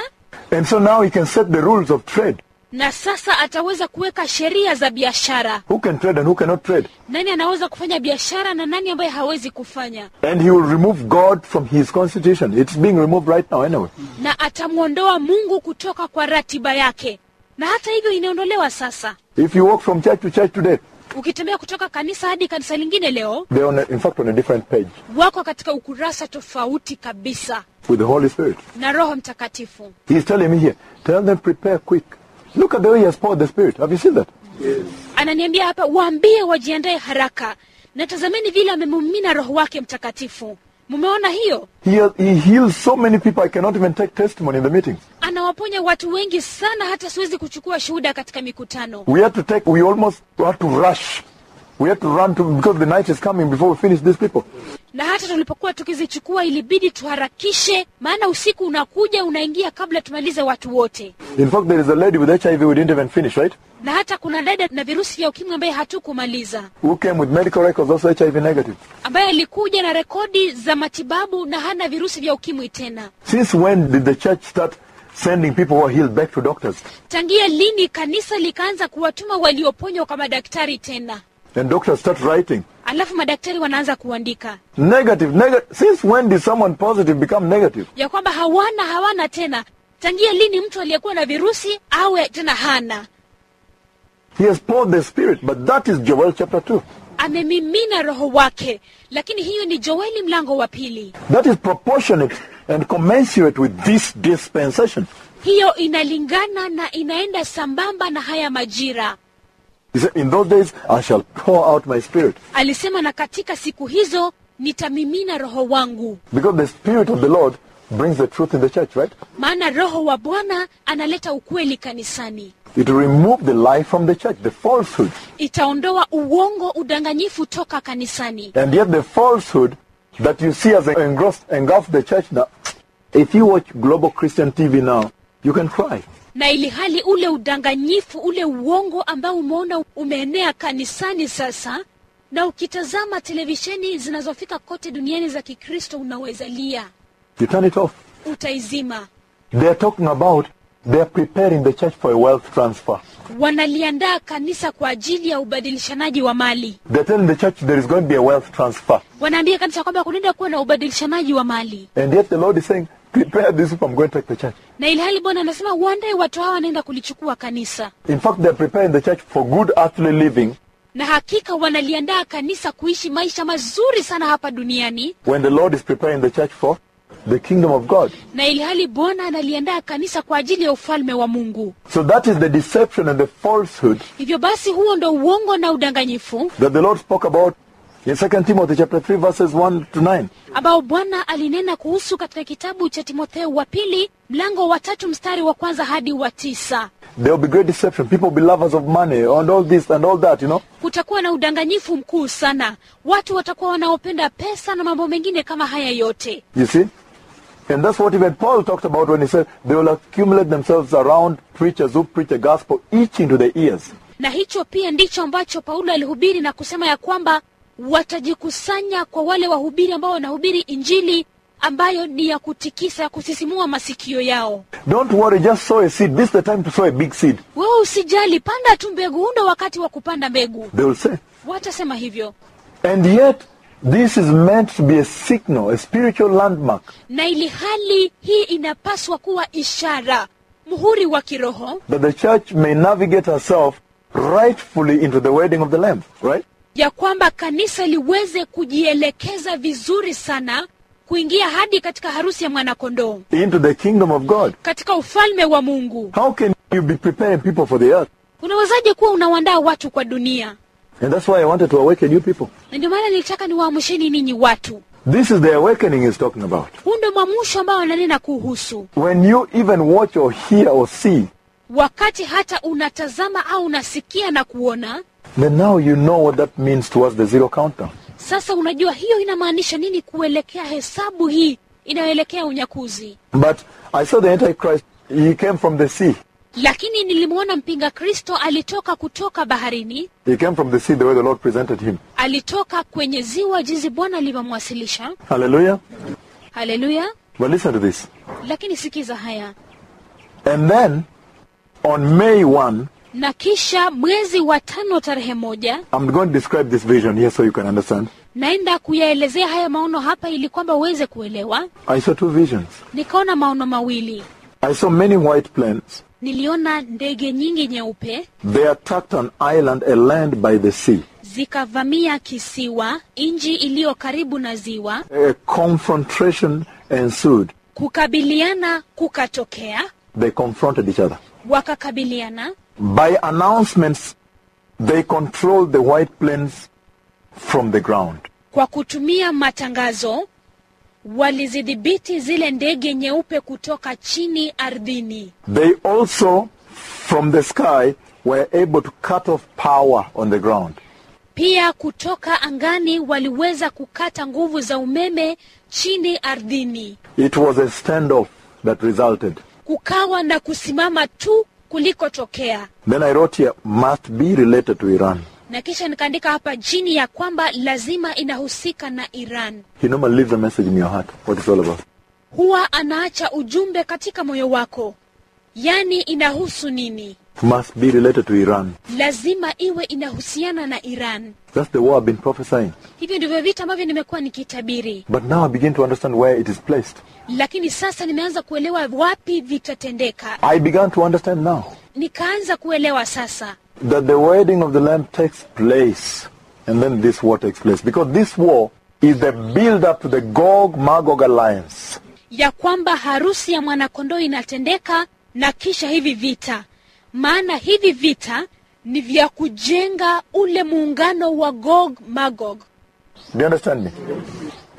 And so now he can set the rules of trade. Na sasa ataweza kuweka sheria za biashara Who can trade and who cannot trade. nani anaweza kufanya biashara na nani ambaye hawezi kufanya And he will remove God from his constitution. It's being removed right now anyway. na atamwondoa mungu kutoka kwa ratiba yake na hata hivyo inaondolewa sasa If you walk from church to church today, ukitembea kutoka kanisa hadi kanisa lingine leo they on a, in fact on a different page wako katika ukurasa tofauti kabisa with the Holy Spirit. na roho mtakatifu He's telling me here, tell them prepare quick. Look at the way he has poured the Spirit. Have you seen that? ananiambia hapa waambie wajiandae haraka natazameni vile amemumina roho wake mtakatifu mumeona hiyo He, he heals so many people I cannot even take testimony in the meetings. anawaponya watu wengi sana hata siwezi kuchukua shuhuda katika mikutano We have to take, we almost have to rush. We have to run to, because the night is coming before we finish these people. Na hata tulipokuwa tukizichukua ilibidi tuharakishe maana usiku unakuja unaingia kabla tumalize watu wote In fact, there is a lady with HIV we didn't even finish, right? na hata kuna dada na virusi vya ukimwi ambaye hatukumaliza Who came with medical records, also HIV negative. ambaye alikuja na rekodi za matibabu na hana virusi vya ukimwi tena Since when did the church start sending people who are healed back to doctors? tangia lini kanisa likaanza kuwatuma walioponywa kwa madaktari tena And doctors start writing. alafu madaktari wanaanza kuandika Negative, negative. Since when did someone positive become negative? ya kwamba hawana hawana tena tangia lini mtu aliyekuwa na virusi awe tena hana He has poured the Spirit, but that is Joel chapter 2. amemimina roho wake lakini hiyo ni joeli mlango wa pili That is proportionate and commensurate with this dispensation. hiyo inalingana na inaenda sambamba na haya majira He said, In those days I shall pour out my Spirit. alisema na katika siku hizo nitamimina roho wangu Because the Spirit of the Lord brings the truth in the church, right? maana roho wa bwana analeta ukweli kanisani It will remove the lie from the church, the falsehood. itaondoa uongo udanganyifu toka kanisani And yet the falsehood that you see as engrossed, engulfed the church now, if you watch Global Christian TV now, you can cry. Na ili hali ule udanganyifu ule uongo ambao umeona umeenea kanisani sasa na ukitazama televisheni zinazofika kote duniani za kikristo unaweza lia You turn it off. utaizima They're talking about They are preparing the church for a wealth transfer. wanaliandaa kanisa kwa ajili ya ubadilishanaji wa mali. They telling the church there is going to be a wealth transfer. Wanaambia kanisa kwamba kunaenda kuwa na ubadilishanaji wa mali, And yet the Lord is saying, prepare this if I'm going to take the church. na ilhali Bwana anasema uandae watu hawa wanaenda kulichukua kanisa, In fact, they are preparing the church for good earthly living na hakika wanaliandaa kanisa kuishi maisha mazuri sana hapa duniani, when the Lord is preparing the church for the kingdom of God. na ilhali Bwana analiandaa kanisa kwa ajili ya ufalme wa Mungu. So that is the deception and the falsehood Hivyo basi, huo ndo uongo na udanganyifu that the Lord spoke about in 2 Timothy chapter 3 verses 1 to 9. ambao Bwana alinena kuhusu katika kitabu cha Timotheo wa pili mlango wa tatu mstari wa kwanza hadi wa tisa. There will be great deception. People will be lovers of money and all this and all that, you know. Kutakuwa na udanganyifu mkuu sana, watu watakuwa wanaopenda pesa na mambo mengine kama haya yote. You see? And that's what even Paul talked about when he said they will accumulate themselves around preachers who preach the gospel itching to the ears. Na hicho pia ndicho ambacho Paulo alihubiri na kusema ya kwamba watajikusanya kwa wale wahubiri ambao wanahubiri Injili ambayo ni ya kutikisa, ya kusisimua masikio yao. Don't worry, just sow a seed. This is the time to sow a big seed. Wewe usijali, panda tu mbegu, huu ndo wakati wa kupanda mbegu. They will say. Watasema hivyo. And yet, this is meant to be a signal, a spiritual landmark na ili hali hii inapaswa kuwa ishara, muhuri wa kiroho that the church may navigate herself rightfully into the wedding of the Lamb, right? ya kwamba kanisa liweze kujielekeza vizuri sana kuingia hadi katika harusi ya mwana kondoo. Into the kingdom of God. katika ufalme wa Mungu. How can you be preparing people for the earth? Unawezaje kuwa unawandaa watu kwa dunia? And that's why I wanted to awaken you people. Na ndio maana nilitaka niwaamsheni ninyi watu. This is the awakening he's talking about. Huu ndio mwamsho ambao ananena kuhusu, When you even watch or hear or see, wakati hata unatazama au unasikia na kuona. then now you know what that means towards the zero counter. Sasa unajua hiyo inamaanisha nini kuelekea hesabu hii inayoelekea unyakuzi. But I saw the Antichrist, he came from the sea. Lakini nilimwona mpinga Kristo alitoka kutoka baharini, He came from the sea the way the Lord presented him. alitoka kwenye ziwa jinsi Bwana alivyomwasilisha. Hallelujah. Haleluya! But listen to this. Lakini sikiza haya, And then, on May 1, na kisha mwezi wa tano tarehe moja I'm going to describe this vision here so you can understand. naenda kuyaelezea haya maono hapa ili kwamba uweze kuelewa. I saw two visions. Nikaona maono mawili, I saw many white planes. Niliona ndege nyingi nyeupe They attacked an island, a land by the sea. zikavamia kisiwa, nchi iliyo karibu na ziwa. A confrontation ensued. Kukabiliana kukatokea, They confronted each other. wakakabiliana By announcements, they controlled the white Plains from the ground. kwa kutumia matangazo walizidhibiti zile ndege nyeupe kutoka chini ardhini. They also, from the sky, were able to cut off power on the ground. Pia kutoka angani waliweza kukata nguvu za umeme chini ardhini. It was a standoff that resulted. Kukawa na kusimama tu kulikotokea. Then I wrote here, must be related to Iran. Na kisha nikaandika hapa chini ya kwamba lazima inahusika na Iran. He normally leaves a message in your heart, what it's all about. Huwa anaacha ujumbe katika moyo wako, yaani inahusu nini? Must be related to Iran. Lazima iwe inahusiana na Iran. That's the war I've been prophesying. Hivyo ndivyo vita ambavyo nimekuwa nikitabiri, But now I begin to understand where it is placed. lakini sasa nimeanza kuelewa wapi vitatendeka. I began to understand now Nikaanza kuelewa sasa that the wedding of the Lamb takes place and then this war takes place. Because this war is the build up to the Gog Magog alliance. ya kwamba harusi ya mwanakondoo inatendeka na kisha hivi vita, maana hivi vita ni vya kujenga ule muungano wa Gog Magog. Do you understand me?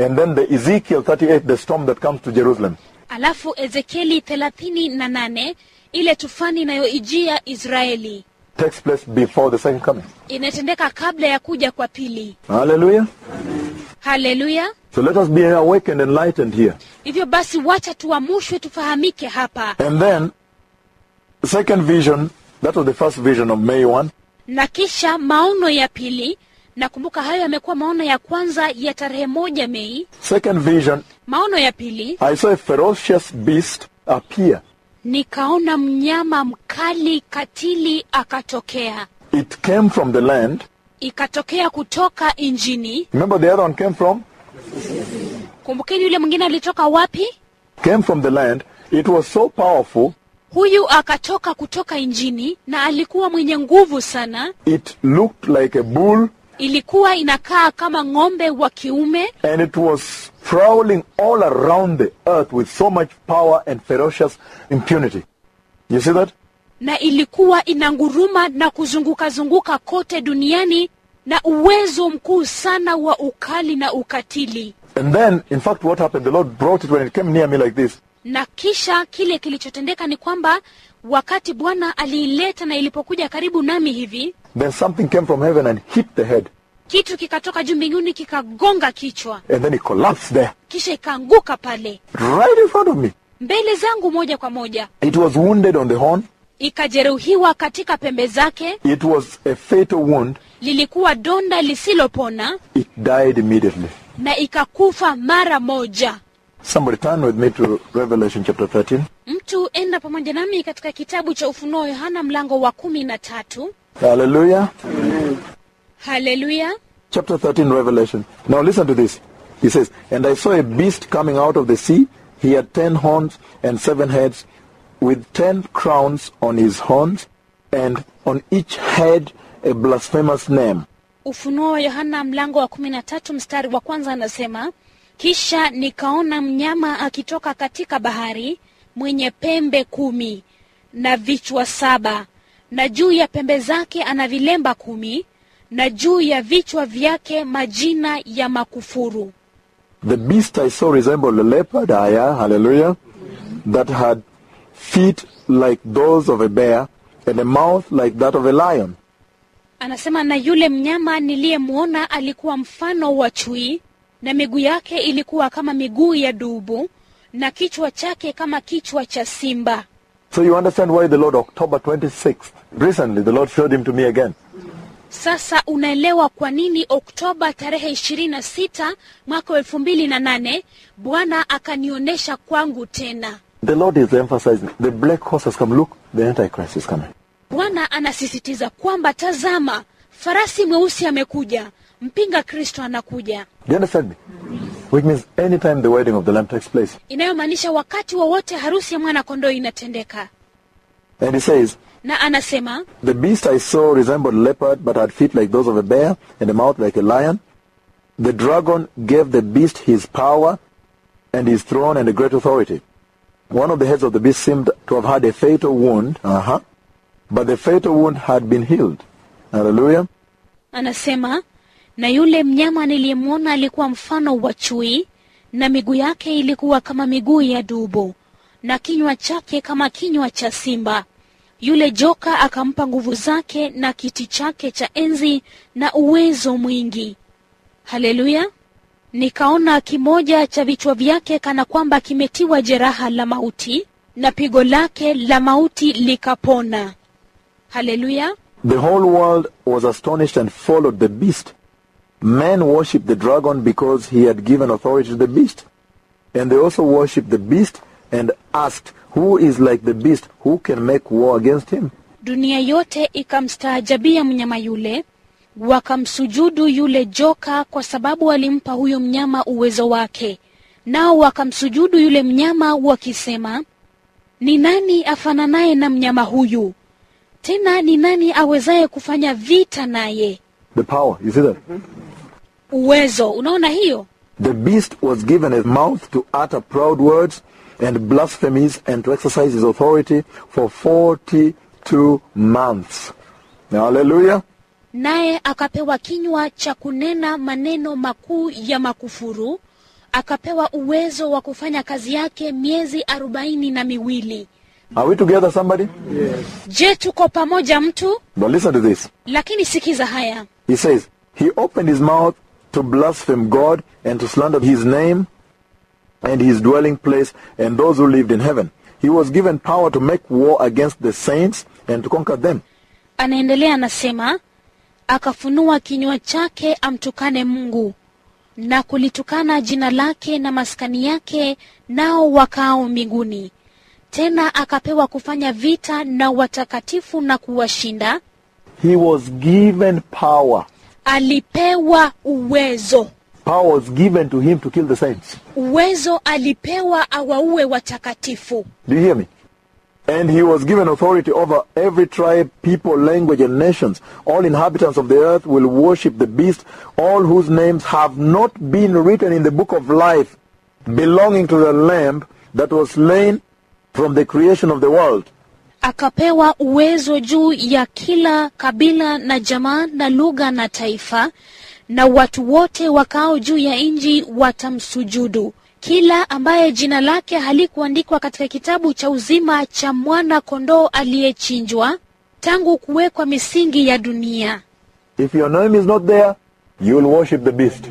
And then the Ezekiel 38, the storm that comes to Jerusalem. Alafu Ezekieli thelathini na nane ile tufani inayoijia Israeli takes place before the second coming. inatendeka kabla ya kuja kwa pili. Hallelujah. Hallelujah. So let us be awakened, enlightened here. Hivyo basi, wacha tuamushwe, tufahamike hapa. And then, second vision, that was the first vision of May 1. Na kisha maono ya pili, nakumbuka hayo yamekuwa maono ya kwanza ya tarehe moja Mei. Second vision, Maono ya pili I saw a ferocious beast appear. Nikaona mnyama mkali katili akatokea It came from the land. ikatokea kutoka injini Remember the other one came from? kumbukeni yule mwingine alitoka wapi Came from the land. It was so powerful, huyu akatoka kutoka injini na alikuwa mwenye nguvu sana it looked like a bull ilikuwa inakaa kama ng'ombe wa kiume and it was prowling all around the earth with so much power and ferocious impunity. You see that? na ilikuwa inanguruma na kuzunguka-zunguka kote duniani na uwezo mkuu sana wa ukali na ukatili And then, in fact, what happened? The Lord brought it when it came near me like this. na kisha kile kilichotendeka ni kwamba wakati bwana aliileta na ilipokuja karibu nami hivi Then something came from heaven and hit the head. kitu kikatoka juu mbinguni kikagonga kichwa And then it collapsed there, kisha ikaanguka pale right in front of me. mbele zangu moja kwa moja It was wounded on the horn. ikajeruhiwa katika pembe zake It was a fatal wound. lilikuwa donda lisilopona It died immediately. na ikakufa mara moja Somebody turn with me to Revelation chapter 13. mtu enda pamoja nami katika kitabu cha ufunuo yohana mlango wa kumi na tatu Hallelujah. Hallelujah. Chapter 13, Revelation. Now listen to this. He says, And I saw a beast coming out of the sea. He had ten horns and seven heads, with ten crowns on his horns, and on each head a blasphemous name. ufunuo wa yohana mlango wa kumi na tatu mstari wa kwanza anasema kisha nikaona mnyama akitoka katika bahari mwenye pembe kumi na vichwa saba na juu ya pembe zake ana vilemba kumi na juu ya vichwa vyake majina ya makufuru The beast I saw resembled a leopard, yeah, hallelujah, that had feet like those of a bear, and a mouth like that of a lion. anasema na yule mnyama niliyemwona alikuwa mfano wa chui na miguu yake ilikuwa kama miguu ya dubu na kichwa chake kama kichwa cha simba So you understand why the Lord, October 26th, recently the Lord showed him to me again. sasa unaelewa kwa nini oktoba tarehe ishirini na sita mwaka wa elfu mbili na nane bwana akanionyesha kwangu tena The Lord is emphasizing the black horse has come. Look, the Antichrist is coming. bwana anasisitiza kwamba tazama farasi mweusi amekuja mpinga kristo anakuja Do you understand me? Which means anytime the wedding of the Lamb takes place. inayomaanisha wakati wowote harusi ya mwana kondoo inatendeka And he says, na anasema The beast I saw resembled a leopard, but had feet like those of a bear, and a mouth like a lion. The dragon gave the beast his power, and his throne, and a great authority. One of the heads of the beast seemed to have had a fatal wound, uh-huh, but the fatal wound had been healed. Hallelujah. anasema na yule mnyama niliyemwona alikuwa mfano wa chui na miguu yake ilikuwa kama miguu ya dubu na kinywa chake kama kinywa cha simba. Yule joka akampa nguvu zake na kiti chake cha enzi na uwezo mwingi. Haleluya! Nikaona kimoja cha vichwa vyake kana kwamba kimetiwa jeraha la mauti na pigo lake la mauti likapona. Haleluya! The whole world was astonished and followed the beast. Men worshipped the dragon because he had given authority to the beast. And they also worshipped the beast and asked, Who is like the beast? Who can make war against him? dunia yote ikamstaajabia mnyama yule wakamsujudu yule joka kwa sababu alimpa huyo mnyama uwezo wake nao wakamsujudu yule mnyama wakisema ni nani afananaye na mnyama huyu tena ni nani awezaye kufanya vita naye The power. You see that? Uwezo unaona hiyo The beast was given a mouth to utter proud words and blasphemies and to exercise his authority for 42 months. Hallelujah. naye akapewa kinywa cha kunena maneno makuu ya makufuru akapewa uwezo wa kufanya kazi yake miezi arobaini na miwili Are we together, somebody? Yes. je tuko pamoja mtu But listen to this. lakini sikiza haya He says, He opened his mouth to blaspheme God and to slander his name and his dwelling place and those who lived in heaven. He was given power to make war against the saints and to conquer them. anaendelea anasema akafunua kinywa chake amtukane mungu na kulitukana jina lake na maskani yake nao wakao mbinguni tena akapewa kufanya vita na watakatifu na kuwashinda. He was given power. Alipewa uwezo, Power was given to him to kill the saints. uwezo alipewa awaue watakatifu. Do you hear me? And he was given authority over every tribe, people, language, and nations. All inhabitants of the earth will worship the beast, all whose names have not been written in the book of life, belonging to the Lamb that was slain from the creation of the world. Akapewa uwezo juu ya kila kabila na jamaa na lugha na taifa, na watu wote wakao juu ya nji watamsujudu. Kila ambaye jina lake halikuandikwa katika kitabu cha uzima cha mwana kondoo aliyechinjwa tangu kuwekwa misingi ya dunia. If your name is not there, you will worship the beast.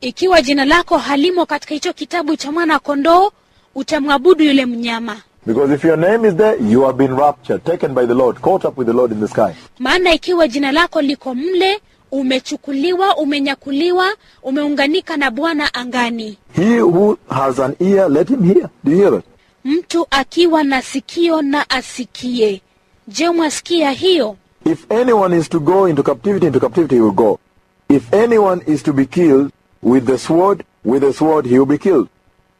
Ikiwa jina lako halimo katika hicho kitabu cha mwana kondoo, utamwabudu yule mnyama. Because if your name is there, you have been raptured, taken by the Lord, caught up with the Lord in the sky. Maana ikiwa jina lako liko mle, umechukuliwa, umenyakuliwa, umeunganika na Bwana angani. He who has an ear, let him hear. Do you hear it? Mtu akiwa na sikio na asikie. Je, mwasikia hiyo? If anyone is to go into captivity, into captivity he will go. If anyone is to be killed with the sword, with the sword he will be killed.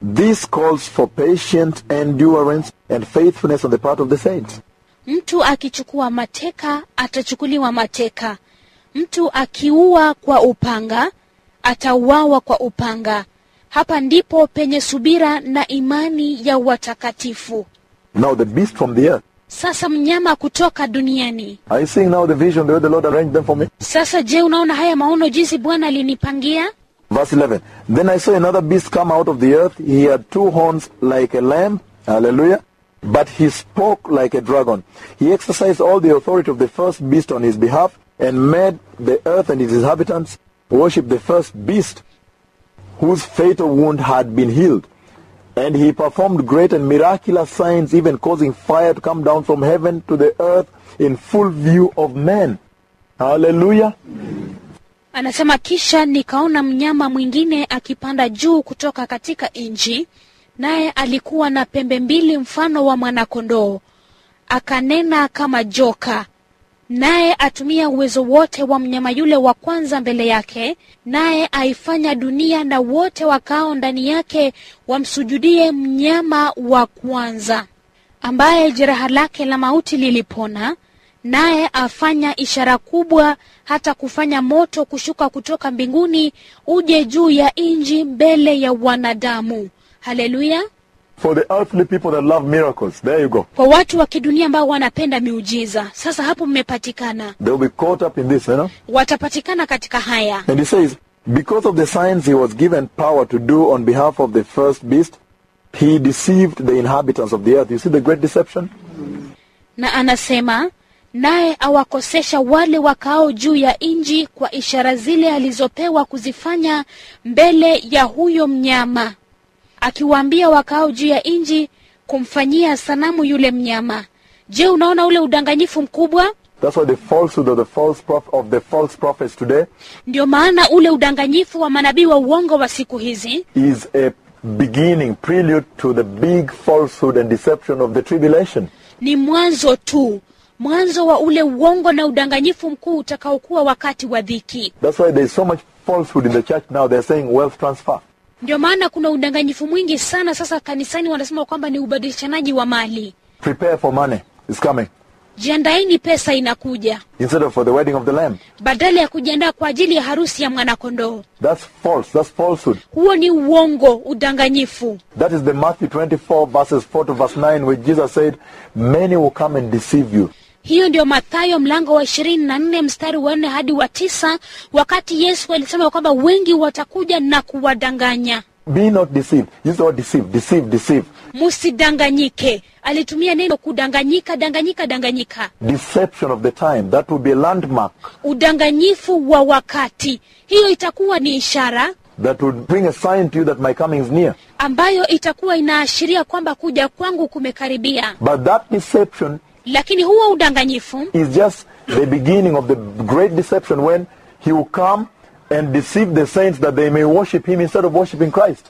This calls for patient endurance and faithfulness on the part of the saints. Mtu akichukua mateka atachukuliwa mateka. Mtu akiua kwa upanga atauawa kwa upanga. Hapa ndipo penye subira na imani ya watakatifu. Now the beast from the earth. Sasa mnyama kutoka duniani. Are you seeing now the vision, the way the Lord arranged them for me? Sasa je, unaona haya maono jinsi Bwana alinipangia? Verse 11. Then I saw another beast come out of the earth. He had two horns like a lamb. Hallelujah. But he spoke like a dragon. He exercised all the authority of the first beast on his behalf and made the earth and its inhabitants worship the first beast whose fatal wound had been healed. And he performed great and miraculous signs, even causing fire to come down from heaven to the earth in full view of men. Hallelujah. Anasema kisha nikaona mnyama mwingine akipanda juu kutoka katika nchi, naye alikuwa na pembe mbili mfano wa mwanakondoo, akanena kama joka, naye atumia uwezo wote wa mnyama yule wa kwanza mbele yake, naye aifanya dunia na wote wakao ndani yake wamsujudie mnyama wa kwanza, ambaye jeraha lake la mauti lilipona naye afanya ishara kubwa hata kufanya moto kushuka kutoka mbinguni uje juu ya nchi mbele ya wanadamu. Haleluya! For the earthly people that love miracles, there you go. Kwa watu wa kidunia ambao wanapenda miujiza, sasa hapo mmepatikana, be caught up in this, you know. watapatikana katika haya. And he says, because of the signs he was given power to do on behalf of the first beast, he deceived the inhabitants of the earth. You see the great deception? Na anasema naye awakosesha wale wakao juu ya nchi kwa ishara zile alizopewa kuzifanya mbele ya huyo mnyama, akiwaambia wakao juu ya nchi kumfanyia sanamu yule mnyama. Je, unaona ule udanganyifu mkubwa? That's why the falsehood of the false of the false prophets today Ndio maana ule udanganyifu wa manabii wa uongo wa siku hizi is a beginning, prelude to the big falsehood and deception of the tribulation. ni mwanzo tu, mwanzo wa ule uongo na udanganyifu mkuu utakaokuwa wakati wa dhiki. That's why there's so much falsehood in the church now. They're saying wealth transfer. Ndio maana kuna udanganyifu mwingi sana sasa kanisani, wanasema kwamba ni ubadilishanaji wa mali. Prepare for money. It's coming. Jiandaeni, pesa inakuja, Instead of for the wedding of the Lamb. badala ya kujiandaa kwa ajili ya harusi ya mwanakondoo. That's false. That's falsehood. Huo ni uongo, udanganyifu. That is the Matthew 24 verses 4 to verse 9 where Jesus said, many will come and deceive you. Hiyo ndio Mathayo mlango wa ishirini na nne mstari wa nne hadi wa tisa wakati Yesu alisema kwamba wengi watakuja na kuwadanganya. Be not deceived. Use word deceive, deceive, deceive. Musidanganyike. Alitumia neno kudanganyika, danganyika, danganyika. Deception of the time. That will be a landmark Udanganyifu wa wakati, hiyo itakuwa ni ishara that would bring a sign to you that my coming is near. ambayo itakuwa inaashiria kwamba kuja kwangu kumekaribia. But that deception Lakini huo udanganyifu is just the beginning of the great deception when he will come and deceive the saints that they may worship him instead of worshiping Christ.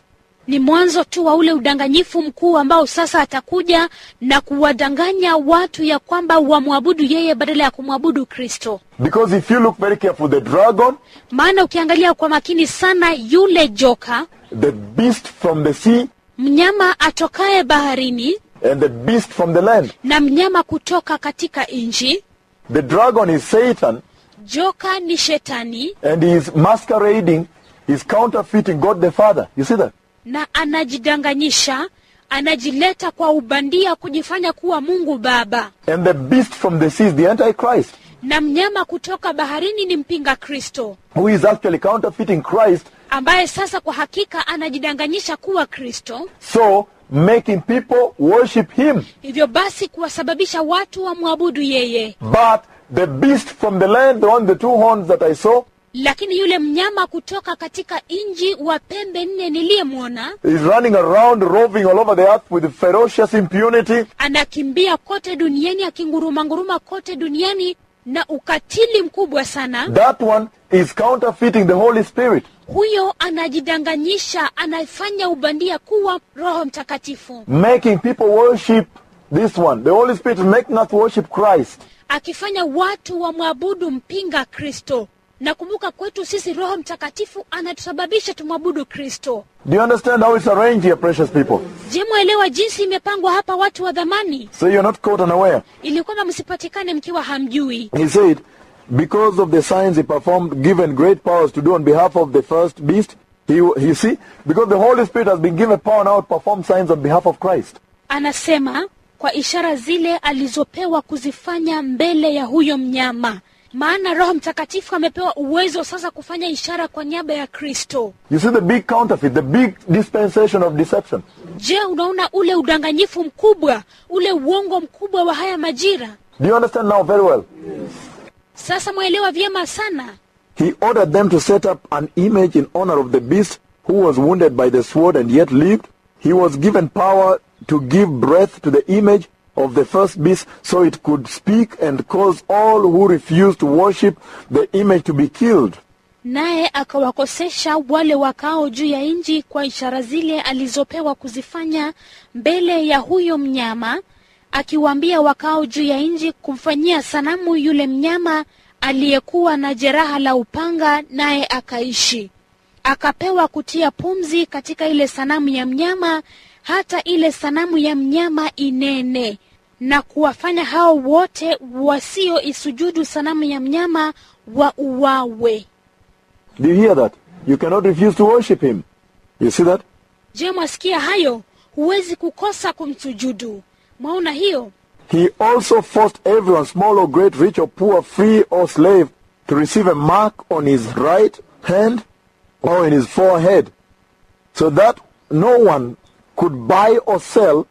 ni mwanzo tu wa ule udanganyifu mkuu ambao sasa atakuja na kuwadanganya watu ya kwamba wamwabudu yeye badala ya kumwabudu Kristo. Because if you look very careful, the dragon, Maana ukiangalia kwa makini sana, yule joka, the beast from the sea, mnyama atokaye baharini and the beast from the land. na mnyama kutoka katika nchi, The dragon is Satan, joka ni shetani and he is masquerading, he is counterfeiting God the Father. You see that? na anajidanganyisha, anajileta kwa ubandia kujifanya kuwa Mungu Baba, And the beast from the sea is the Antichrist, na mnyama kutoka baharini ni mpinga Kristo, who is actually counterfeiting Christ, ambaye sasa kwa hakika anajidanganyisha kuwa Kristo, so making people worship him. hivyo basi kuwasababisha watu wamwabudu yeye. But the beast from the land, the one the two horns that I saw, Lakini yule mnyama kutoka katika nji wa pembe nne niliyemwona is running around, roving all over the earth with ferocious impunity. anakimbia kote duniani akingurumanguruma kote duniani na ukatili mkubwa sana. That one is counterfeiting the Holy Spirit. Huyo anajidanganyisha, anafanya ubandia kuwa Roho Mtakatifu, making people worship this one. The Holy Spirit making us worship Christ. akifanya watu wamwabudu mpinga Kristo. Na kumbuka kwetu sisi, Roho Mtakatifu anatusababisha tumwabudu Kristo. Do you understand how it's arranged here, precious people? Je, mwelewa jinsi imepangwa hapa, watu wa dhamani, So you're not caught unaware. ili kwamba msipatikane mkiwa hamjui. He said, because of the signs he performed, given great powers to do on behalf of the first beast, he, he see, because the Holy Spirit has been given power now to perform signs on behalf of Christ. Anasema kwa ishara zile alizopewa kuzifanya mbele ya huyo mnyama, maana Roho Mtakatifu amepewa uwezo sasa kufanya ishara kwa niaba ya Kristo. You see the big counterfeit, the big dispensation of deception. Je, unaona ule udanganyifu mkubwa, ule uongo mkubwa wa haya majira? Do you understand now very well? Sasa mwelewa vyema sana. He ordered them to set up an image in honor of the beast who was wounded by the sword and yet lived. He was given power to give breath to the image of the first beast so it could speak and cause all who refused to worship the image to be killed. Naye akawakosesha wale wakao juu ya nchi kwa ishara zile alizopewa kuzifanya mbele ya huyo mnyama, akiwaambia wakao juu ya nchi kumfanyia sanamu yule mnyama aliyekuwa na jeraha la upanga, naye akaishi. Akapewa kutia pumzi katika ile sanamu ya mnyama, hata ile sanamu ya mnyama inene, na kuwafanya hao wote wasioisujudu sanamu ya mnyama wa uwawe. Do you hear that? You cannot refuse to worship him. You see that? Je, mwasikia hayo? Huwezi kukosa kumsujudu. Mwaona hiyo? He also forced everyone, small or great, rich or poor, free or slave, to receive a mark on his right hand or in his forehead, so that no one could buy or sell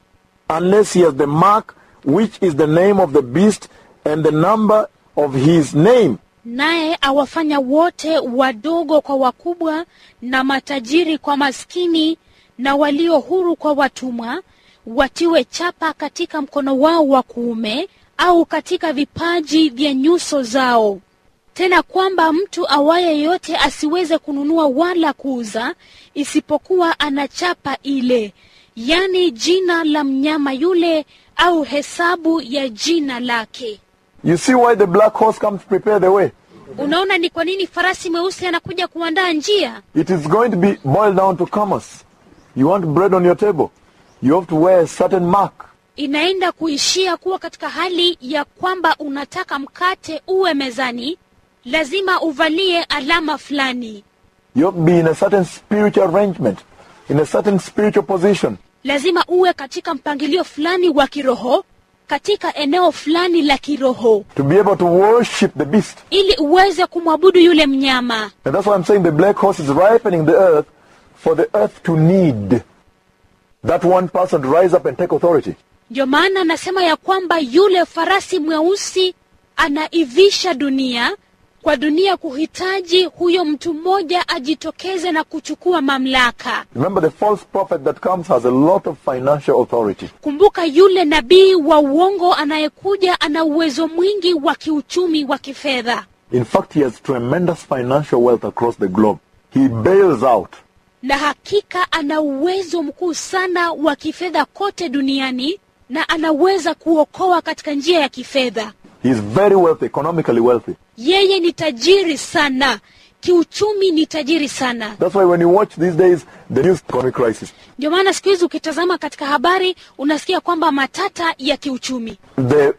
unless he has the mark, which is the name of the beast and the number of his name. Naye awafanya wote wadogo kwa wakubwa, na matajiri kwa maskini, na walio huru kwa watumwa, watiwe chapa katika mkono wao wa kuume au katika vipaji vya nyuso zao. Tena kwamba mtu awaye yote asiweze kununua wala kuuza, isipokuwa ana chapa ile, yani jina la mnyama yule au hesabu ya jina lake. You see why the black horse comes prepare the way? Unaona ni kwa nini farasi mweusi anakuja kuandaa njia? It is going to be boiled down to commerce. You want bread on your table, you have to wear a certain mark. Inaenda kuishia kuwa katika hali ya kwamba unataka mkate uwe mezani, lazima uvalie alama fulani, You have to be in a certain spiritual arrangement, in a certain spiritual position. lazima uwe katika mpangilio fulani wa kiroho, katika eneo fulani la kiroho, to be able to worship the beast. ili uweze kumwabudu yule mnyama. And that's why I'm saying the black horse is ripening the earth for the earth to need that one person rise up and take authority. Ndio maana anasema ya kwamba yule farasi mweusi anaivisha dunia kwa dunia kuhitaji huyo mtu mmoja ajitokeze na kuchukua mamlaka. Remember, the false prophet that comes has a lot of financial authority. Kumbuka, yule nabii wa uongo anayekuja ana uwezo mwingi wa kiuchumi wa kifedha. In fact, he has tremendous financial wealth across the globe. He bails out na hakika ana uwezo mkuu sana wa kifedha kote duniani na anaweza kuokoa katika njia ya kifedha. Very wealthy, economically wealthy. Yeye ni tajiri sana, kiuchumi ni tajiri sana. That's why when you watch these days the news economic crisis, Ndio maana siku hizi ukitazama katika habari unasikia kwamba matata ya kiuchumi, the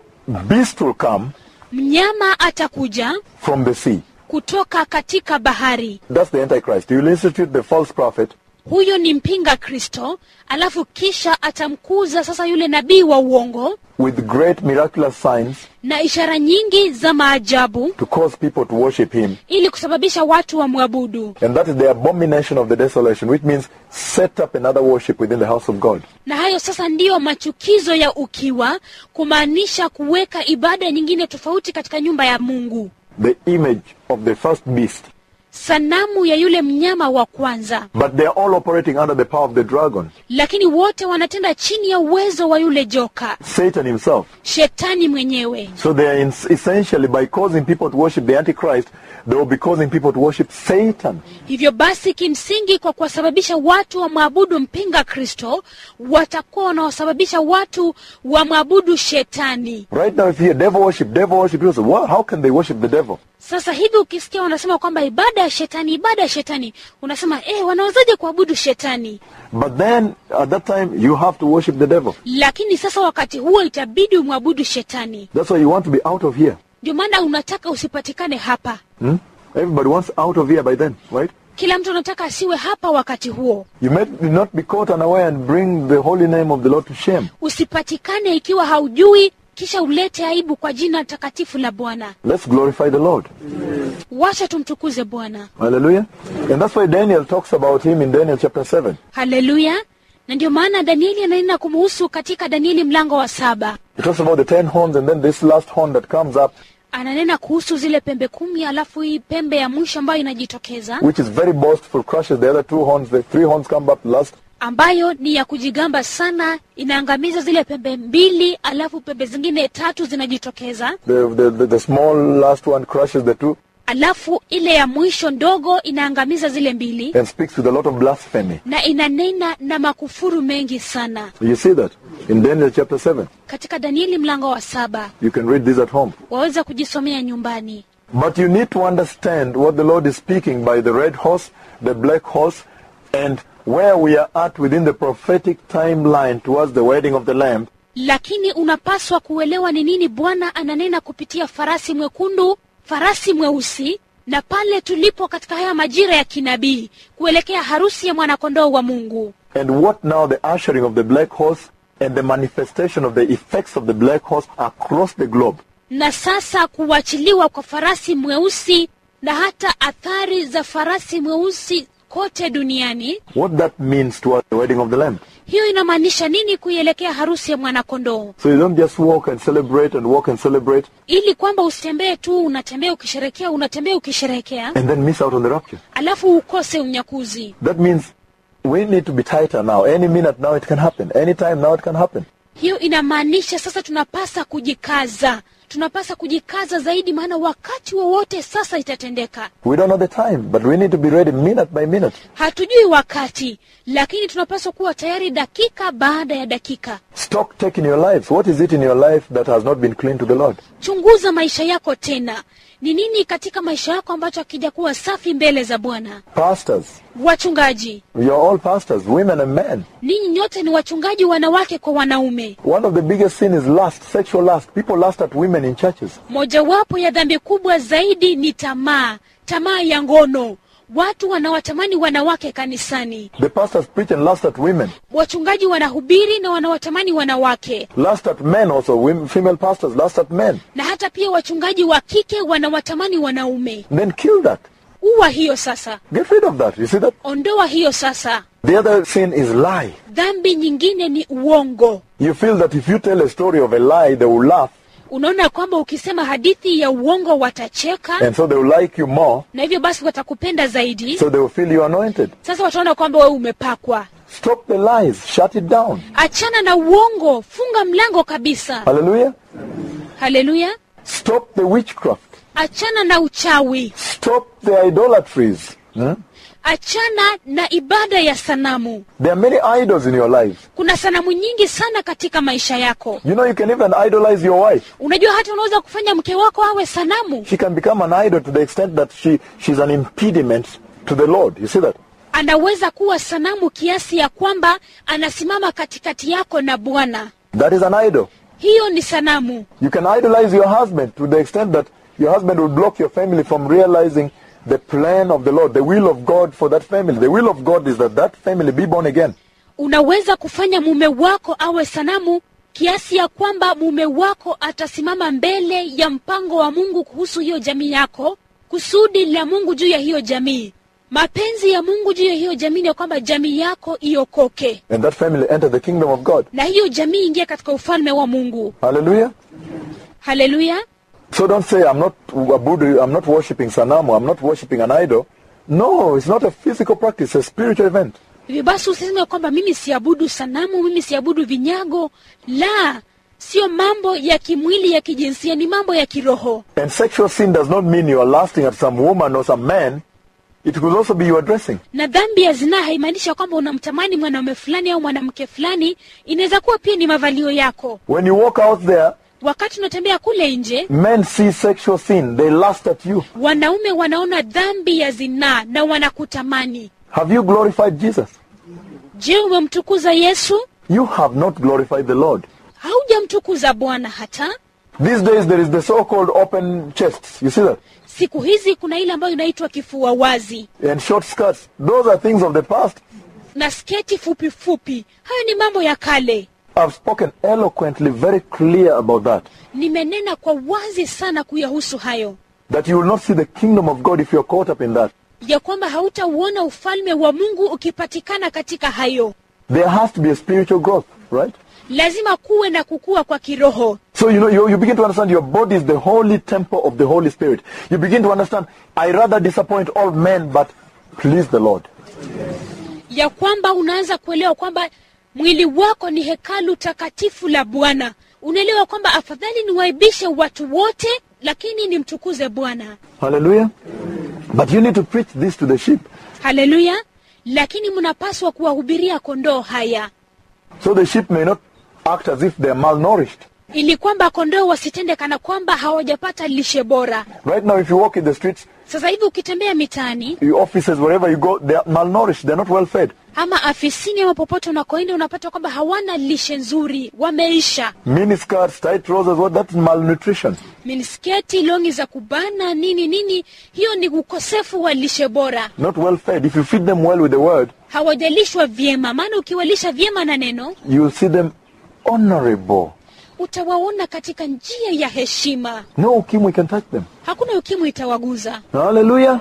beast will come mnyama atakuja from the sea. Kutoka katika bahari. That's the Antichrist. He will institute the false prophet Huyo ni mpinga Kristo, alafu kisha atamkuza sasa yule nabii wa uongo with great miraculous signs na ishara nyingi za maajabu to cause people to worship him. ili kusababisha watu wamwabudu. And that is the abomination of the desolation, which means set up another worship within the house of God. Na hayo sasa ndiyo machukizo ya ukiwa, kumaanisha kuweka ibada nyingine tofauti katika nyumba ya Mungu, The image of the first beast. Sanamu ya yule mnyama wa kwanza. But they are all operating under the power of the dragon, Lakini wote wanatenda chini ya uwezo wa yule joka, Satan himself. shetani mwenyewe. So they are in, essentially, by causing people to worship the Antichrist, they will be causing people to worship Satan. Hivyo basi, kimsingi, kwa kuwasababisha watu wamwabudu mpinga Kristo, watakuwa wanawasababisha watu wamwabudu shetani. Right now, if you hear devil worship, devil worship, people say, well, how can they worship the devil? Sasa hivi ukisikia wanasema kwamba ibada ya shetani, ibada ya shetani, unasema eh, wanawezaje kuabudu shetani? But then, at that time, you have to worship the devil. Lakini sasa wakati huo itabidi umwabudu shetani. That's why you want to be out of here. Ndio maana unataka usipatikane hapa. Hmm? Everybody wants out of here by then, right? Kila mtu anataka asiwe hapa wakati huo, You may not be caught unaware and bring the holy name of the Lord to shame. usipatikane ikiwa haujui, kisha ulete aibu kwa jina takatifu la Bwana. Let's glorify the Lord. Wacha tumtukuze Bwana. Hallelujah. And that's why Daniel talks about him in Daniel chapter 7. Haleluya! Na ndio maana Danieli ananena kumuhusu katika Danieli mlango wa saba. He talks about the ten horns and then this last horn that comes up, Ananena kuhusu zile pembe kumi, alafu hii pembe ya mwisho ambayo inajitokeza which is very boastful, crushes the other two horns. The three horns come up last. Ambayo ni ya kujigamba sana, inaangamiza zile pembe mbili, alafu pembe zingine tatu zinajitokeza, The, the, the, the small last one crushes the two alafu ile ya mwisho ndogo inaangamiza zile mbili, and speaks with a lot of blasphemy. na inanena na makufuru mengi sana. You see that in Daniel chapter 7. Katika Danieli mlango wa saba You can read this at home. waweza kujisomea nyumbani. But you need to understand what the Lord is speaking by the red horse, the black horse, and where we are at within the prophetic timeline towards the wedding of the Lamb. lakini unapaswa kuelewa ni nini Bwana ananena kupitia farasi mwekundu, farasi mweusi, na pale tulipo katika haya majira ya kinabii kuelekea harusi ya mwanakondoo wa Mungu, And what now the ushering of the black horse and the manifestation of the effects of the black horse across the globe. na sasa kuachiliwa kwa farasi mweusi na hata athari za farasi mweusi kote duniani. What that means towards the wedding of the Lamb. Hiyo inamaanisha nini kuielekea harusi ya mwanakondoo? So you don't just walk and celebrate and walk and celebrate Ili kwamba usitembee tu unatembea ukisherekea, unatembea ukisherekea, and then miss out on the rapture. alafu ukose unyakuzi. That means we need to be tighter now. Any minute now it can happen. Any time now it can happen. Hiyo inamaanisha sasa tunapasa kujikaza, tunapasa kujikaza zaidi, maana wakati wowote sasa itatendeka. We don't know the time, but we need to be ready minute by minute. Hatujui wakati, lakini tunapaswa kuwa tayari dakika baada ya dakika. Stock taking your life. What is it in your life that has not been clean to the Lord? Chunguza maisha yako tena, ni nini katika maisha yako ambacho akijakuwa safi mbele za Bwana? Pastors, Wachungaji, you're all pastors, women and men. ninyi nyote ni wachungaji, wanawake kwa wanaume. One of the biggest sin is lust, sexual lust. People lust at women in churches. Mojawapo ya dhambi kubwa zaidi ni tamaa, tamaa ya ngono. Watu wanawatamani wanawake kanisani. The pastors preach and lust at women. Wachungaji wanahubiri na wanawatamani wanawake, Lust at men also. Women, female pastors lust at men. na hata pia wachungaji wa kike wanawatamani wanaume. Then kill that. Uwa hiyo sasa, Get rid of that. You see that? ondoa hiyo sasa. The other sin is lie. Dhambi nyingine ni uongo. You feel that if you tell a story of a lie, they will laugh, Unaona kwamba ukisema hadithi ya uongo watacheka, and so they will like you more, na hivyo basi watakupenda zaidi. so they will feel you anointed. Sasa wataona kwamba wewe umepakwa. Stop the lies. Shut it down. Achana na uongo, funga mlango kabisa. Hallelujah. Haleluya! Stop the witchcraft. Achana na uchawi, Stop the idolatries. Hmm? Achana na ibada ya sanamu There are many idols in your life. kuna sanamu nyingi sana katika maisha yako You know, you can even idolize your wife. unajua hata unaweza kufanya mke wako awe sanamu She can become an idol to the extent that she, she's an impediment to the Lord. You see that? anaweza kuwa sanamu kiasi ya kwamba anasimama katikati yako na bwana That is an idol. hiyo ni sanamu You can idolize your husband to the extent that your husband will block your family from realizing the plan of the Lord, the will of God for that family. The will of God is that that family be born again. unaweza kufanya mume wako awe sanamu kiasi ya kwamba mume wako atasimama mbele ya mpango wa mungu kuhusu hiyo jamii yako kusudi la mungu juu ya hiyo jamii mapenzi ya mungu juu ya hiyo jamii ni kwamba jamii yako iokoke And that family enter the kingdom of God. na hiyo jamii ingia katika ufalme wa mungu Hallelujah. haleluya So don't say I'm not a Buddha, I'm not worshipping Sanamu, I'm not worshipping an idol. No, it's not a physical practice, it's a spiritual event. hivyo basi usiseme kwamba mimi siabudu sanamu mimi siabudu vinyago la sio mambo ya kimwili ya kijinsia ni mambo ya kiroho And sexual sin does not mean you are lasting at some woman or some man. It could also be your dressing. na dhambi ya zinaa haimaanishi kwamba unamtamani mwanaume fulani au mwanamke fulani inaweza kuwa pia ni mavalio yako When you walk out there, wakati unatembea kule nje men see sexual sin, they lust at you. wanaume wanaona dhambi ya zinaa na wanakutamani Have you glorified Jesus? je umemtukuza yesu You have not glorified the Lord. haujamtukuza bwana hata These days there is the so-called open chests. You see that? siku hizi kuna ile ambayo inaitwa kifua wazi And short skirts. Those are things of the past. na sketi fupi fupi hayo ni mambo ya kale I've spoken eloquently, very clear about that. nimenena kwa wazi sana kuyahusu hayo That you will not see the kingdom of God if you are caught up in that. ya kwamba hautauona ufalme wa mungu ukipatikana katika hayo There has to be a spiritual growth, right? lazima kuwe na kukua kwa kiroho So you know, you, you begin to understand your body is the holy temple of the Holy Spirit. You begin to understand, I rather disappoint all men, but please the Lord. ya kwamba unaanza kuelewa kwamba mwili wako ni hekalu takatifu la bwana. Unaelewa kwamba afadhali niwaibishe watu wote lakini nimtukuze bwana. Haleluya, But you need to preach this to the sheep. haleluya lakini mnapaswa kuwahubiria kondoo haya. So the sheep may not act as if they are malnourished. ili kwamba kondoo wasitende kana kwamba hawajapata lishe bora. Right now, if you walk in the streets, sasa hivi ukitembea mitaani your offices, wherever you go, they are malnourished. they are not well fed. ama afisini ama popote unakoenda unapata kwamba hawana lishe nzuri wameisha Miniskirts, tight trousers, what? that is malnutrition. minisketi longi za kubana nini nini hiyo ni ukosefu wa lishe bora Not well fed. If you feed them well with the word, hawajalishwa vyema maana ukiwalisha vyema na neno you will see them honorable. Utawaona katika njia ya heshima No ukimwi can touch them. hakuna ukimwi itawaguza Haleluya,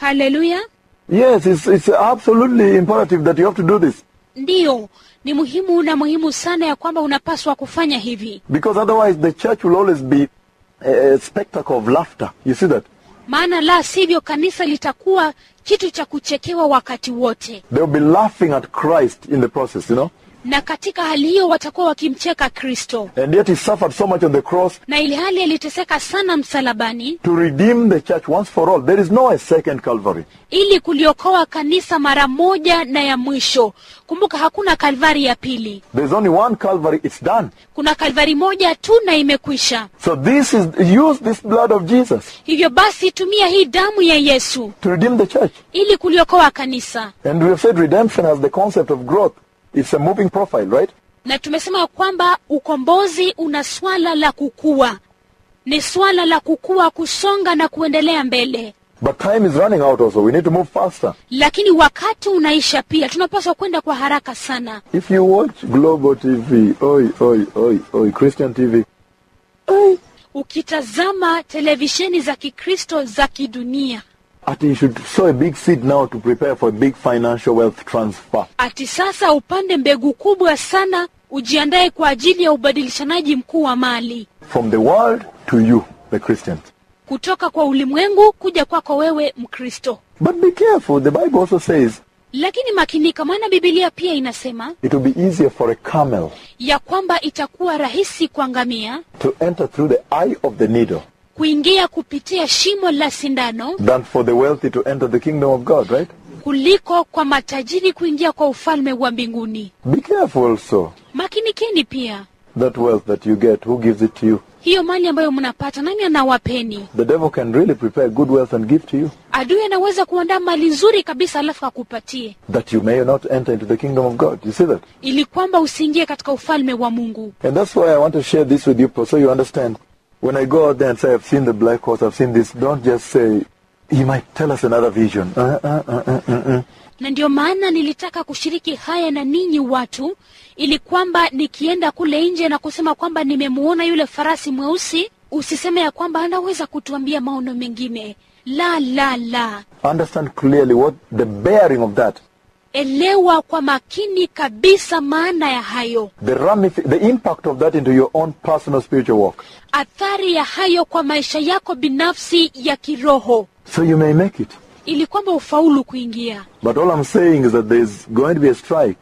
haleluya Yes, it's, it's absolutely imperative that you have to do this. ndiyo ni muhimu na muhimu sana ya kwamba unapaswa kufanya hivi Because otherwise the church will always be a, spectacle of laughter. You see that? maana la sivyo kanisa litakuwa kitu cha kuchekewa wakati wote They'll be laughing at Christ in the process, you know? Na katika hali hiyo watakuwa wakimcheka kristo And yet he suffered so much on the cross na ili hali aliteseka sana msalabani to redeem the church once for all. There is no a second Calvary. ili kuliokoa kanisa mara moja na ya mwisho kumbuka hakuna kalvari ya pili There's only one Calvary. It's done. kuna kalvari moja tu na imekwisha So this is, use this blood of Jesus hivyo basi tumia hii damu ya yesu to redeem the church. ili kuliokoa kanisa And we have said redemption has the concept of growth. It's a moving profile, right? na tumesema kwamba ukombozi una swala la kukua ni swala la kukua kusonga na kuendelea mbele But time is running out also. We need to move faster. lakini wakati unaisha pia tunapaswa kwenda kwa haraka sana If you watch Global TV, oi, oi, oi, oi, Christian TV, oi, ukitazama televisheni za kikristo za kidunia Ati you should sow a big seed now to prepare for a big financial wealth transfer. ati sasa upande mbegu kubwa sana ujiandae kwa ajili ya ubadilishanaji mkuu wa mali From the world to you, the Christians. kutoka kwa ulimwengu kuja kwako wewe mkristo But be careful. The Bible also says lakini makinika maana bibilia pia inasema it will be easier for a camel ya kwamba itakuwa rahisi kwa ngamia to enter through the eye of the needle kuingia kupitia shimo la sindano than for the wealthy to enter the kingdom of God, right? kuliko kwa matajiri kuingia kwa ufalme wa mbinguni. Be careful also. Makinikeni pia, That wealth that you get, who gives it to you? hiyo mali ambayo mnapata, nani anawapeni? The devil can really prepare good wealth and give to you Adui anaweza kuandaa mali nzuri kabisa, alafu akupatie that you may not enter into the kingdom of God. You see that? ili kwamba usiingie katika ufalme wa Mungu. And that's why I want to share this with you so you understand. When I go out there and say, I've seen the black horse, I've seen this, don't just say, he might tell us another vision. Uh, uh, uh, uh, uh, uh. na ndio maana nilitaka kushiriki haya na ninyi watu, ili kwamba nikienda kule nje na kusema kwamba nimemuona yule farasi mweusi, usiseme ya kwamba anaweza kutuambia maono mengine. La, la, la. Understand clearly what the bearing of that, Elewa kwa makini kabisa maana ya hayo, the ramif- the impact of that into your own personal spiritual walk. athari ya hayo kwa maisha yako binafsi ya kiroho, So you may make it. ili kwamba ufaulu kuingia. But all I'm saying is that there's going to be a strike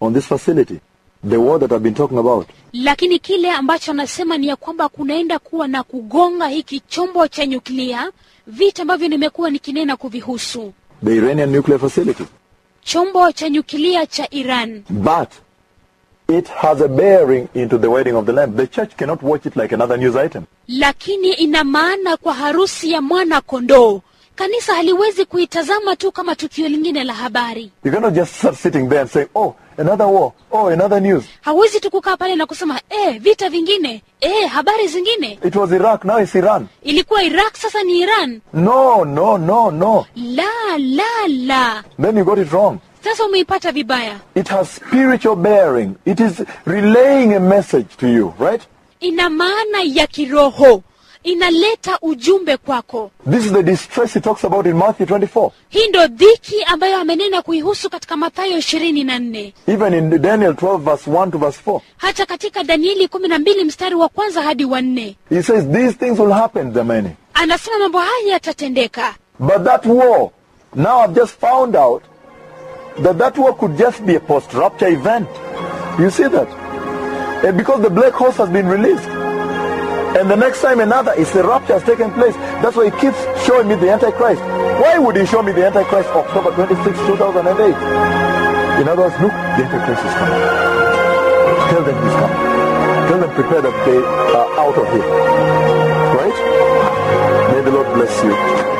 on this facility. The war that I've been talking about. Lakini kile ambacho anasema ni ya kwamba kunaenda kuwa na kugonga hiki chombo cha nyuklia, vita ambavyo nimekuwa nikinena kuvihusu, The Iranian nuclear facility. Chombo cha nyuklia cha Iran. But it has a bearing into the wedding of the Lamb. The church cannot watch it like another news item. lakini ina maana kwa harusi ya mwana kondoo. Kanisa haliwezi kuitazama tu kama tukio lingine la habari. You cannot just start sitting there and saying, oh, another war, oh, another news. Hawezi tu kukaa pale na kusema eh, vita vingine, eh, habari zingine. It was Iraq, now it's Iran. Ilikuwa Iraq, sasa ni Iran. No, no, no, no. La, la, la. Then you got it wrong. Sasa umeipata vibaya. It has spiritual bearing. It is relaying a message to you, right? Ina maana ya kiroho, inaleta ujumbe kwako. This is the distress he talks about in Matthew 24. Hii ndo dhiki ambayo amenena kuihusu katika Mathayo ishirini na nne Even in Daniel 12 verse 1 to verse 4. hata katika Danieli kumi na mbili mstari wa kwanza hadi wa nne He says these things will happen, the many. anasema mambo haya yatatendeka. But that war, now I've just found out that that war could just be a post-rapture event. You see that? And because the black horse has been released. And the next time another is the rapture has taken place. That's why he keeps showing me the Antichrist. Why would he show me the Antichrist October 26, 2008? In other words, look, the Antichrist is coming. Tell them he's coming. Tell them prepare that they are out of here. Right? May the Lord bless you.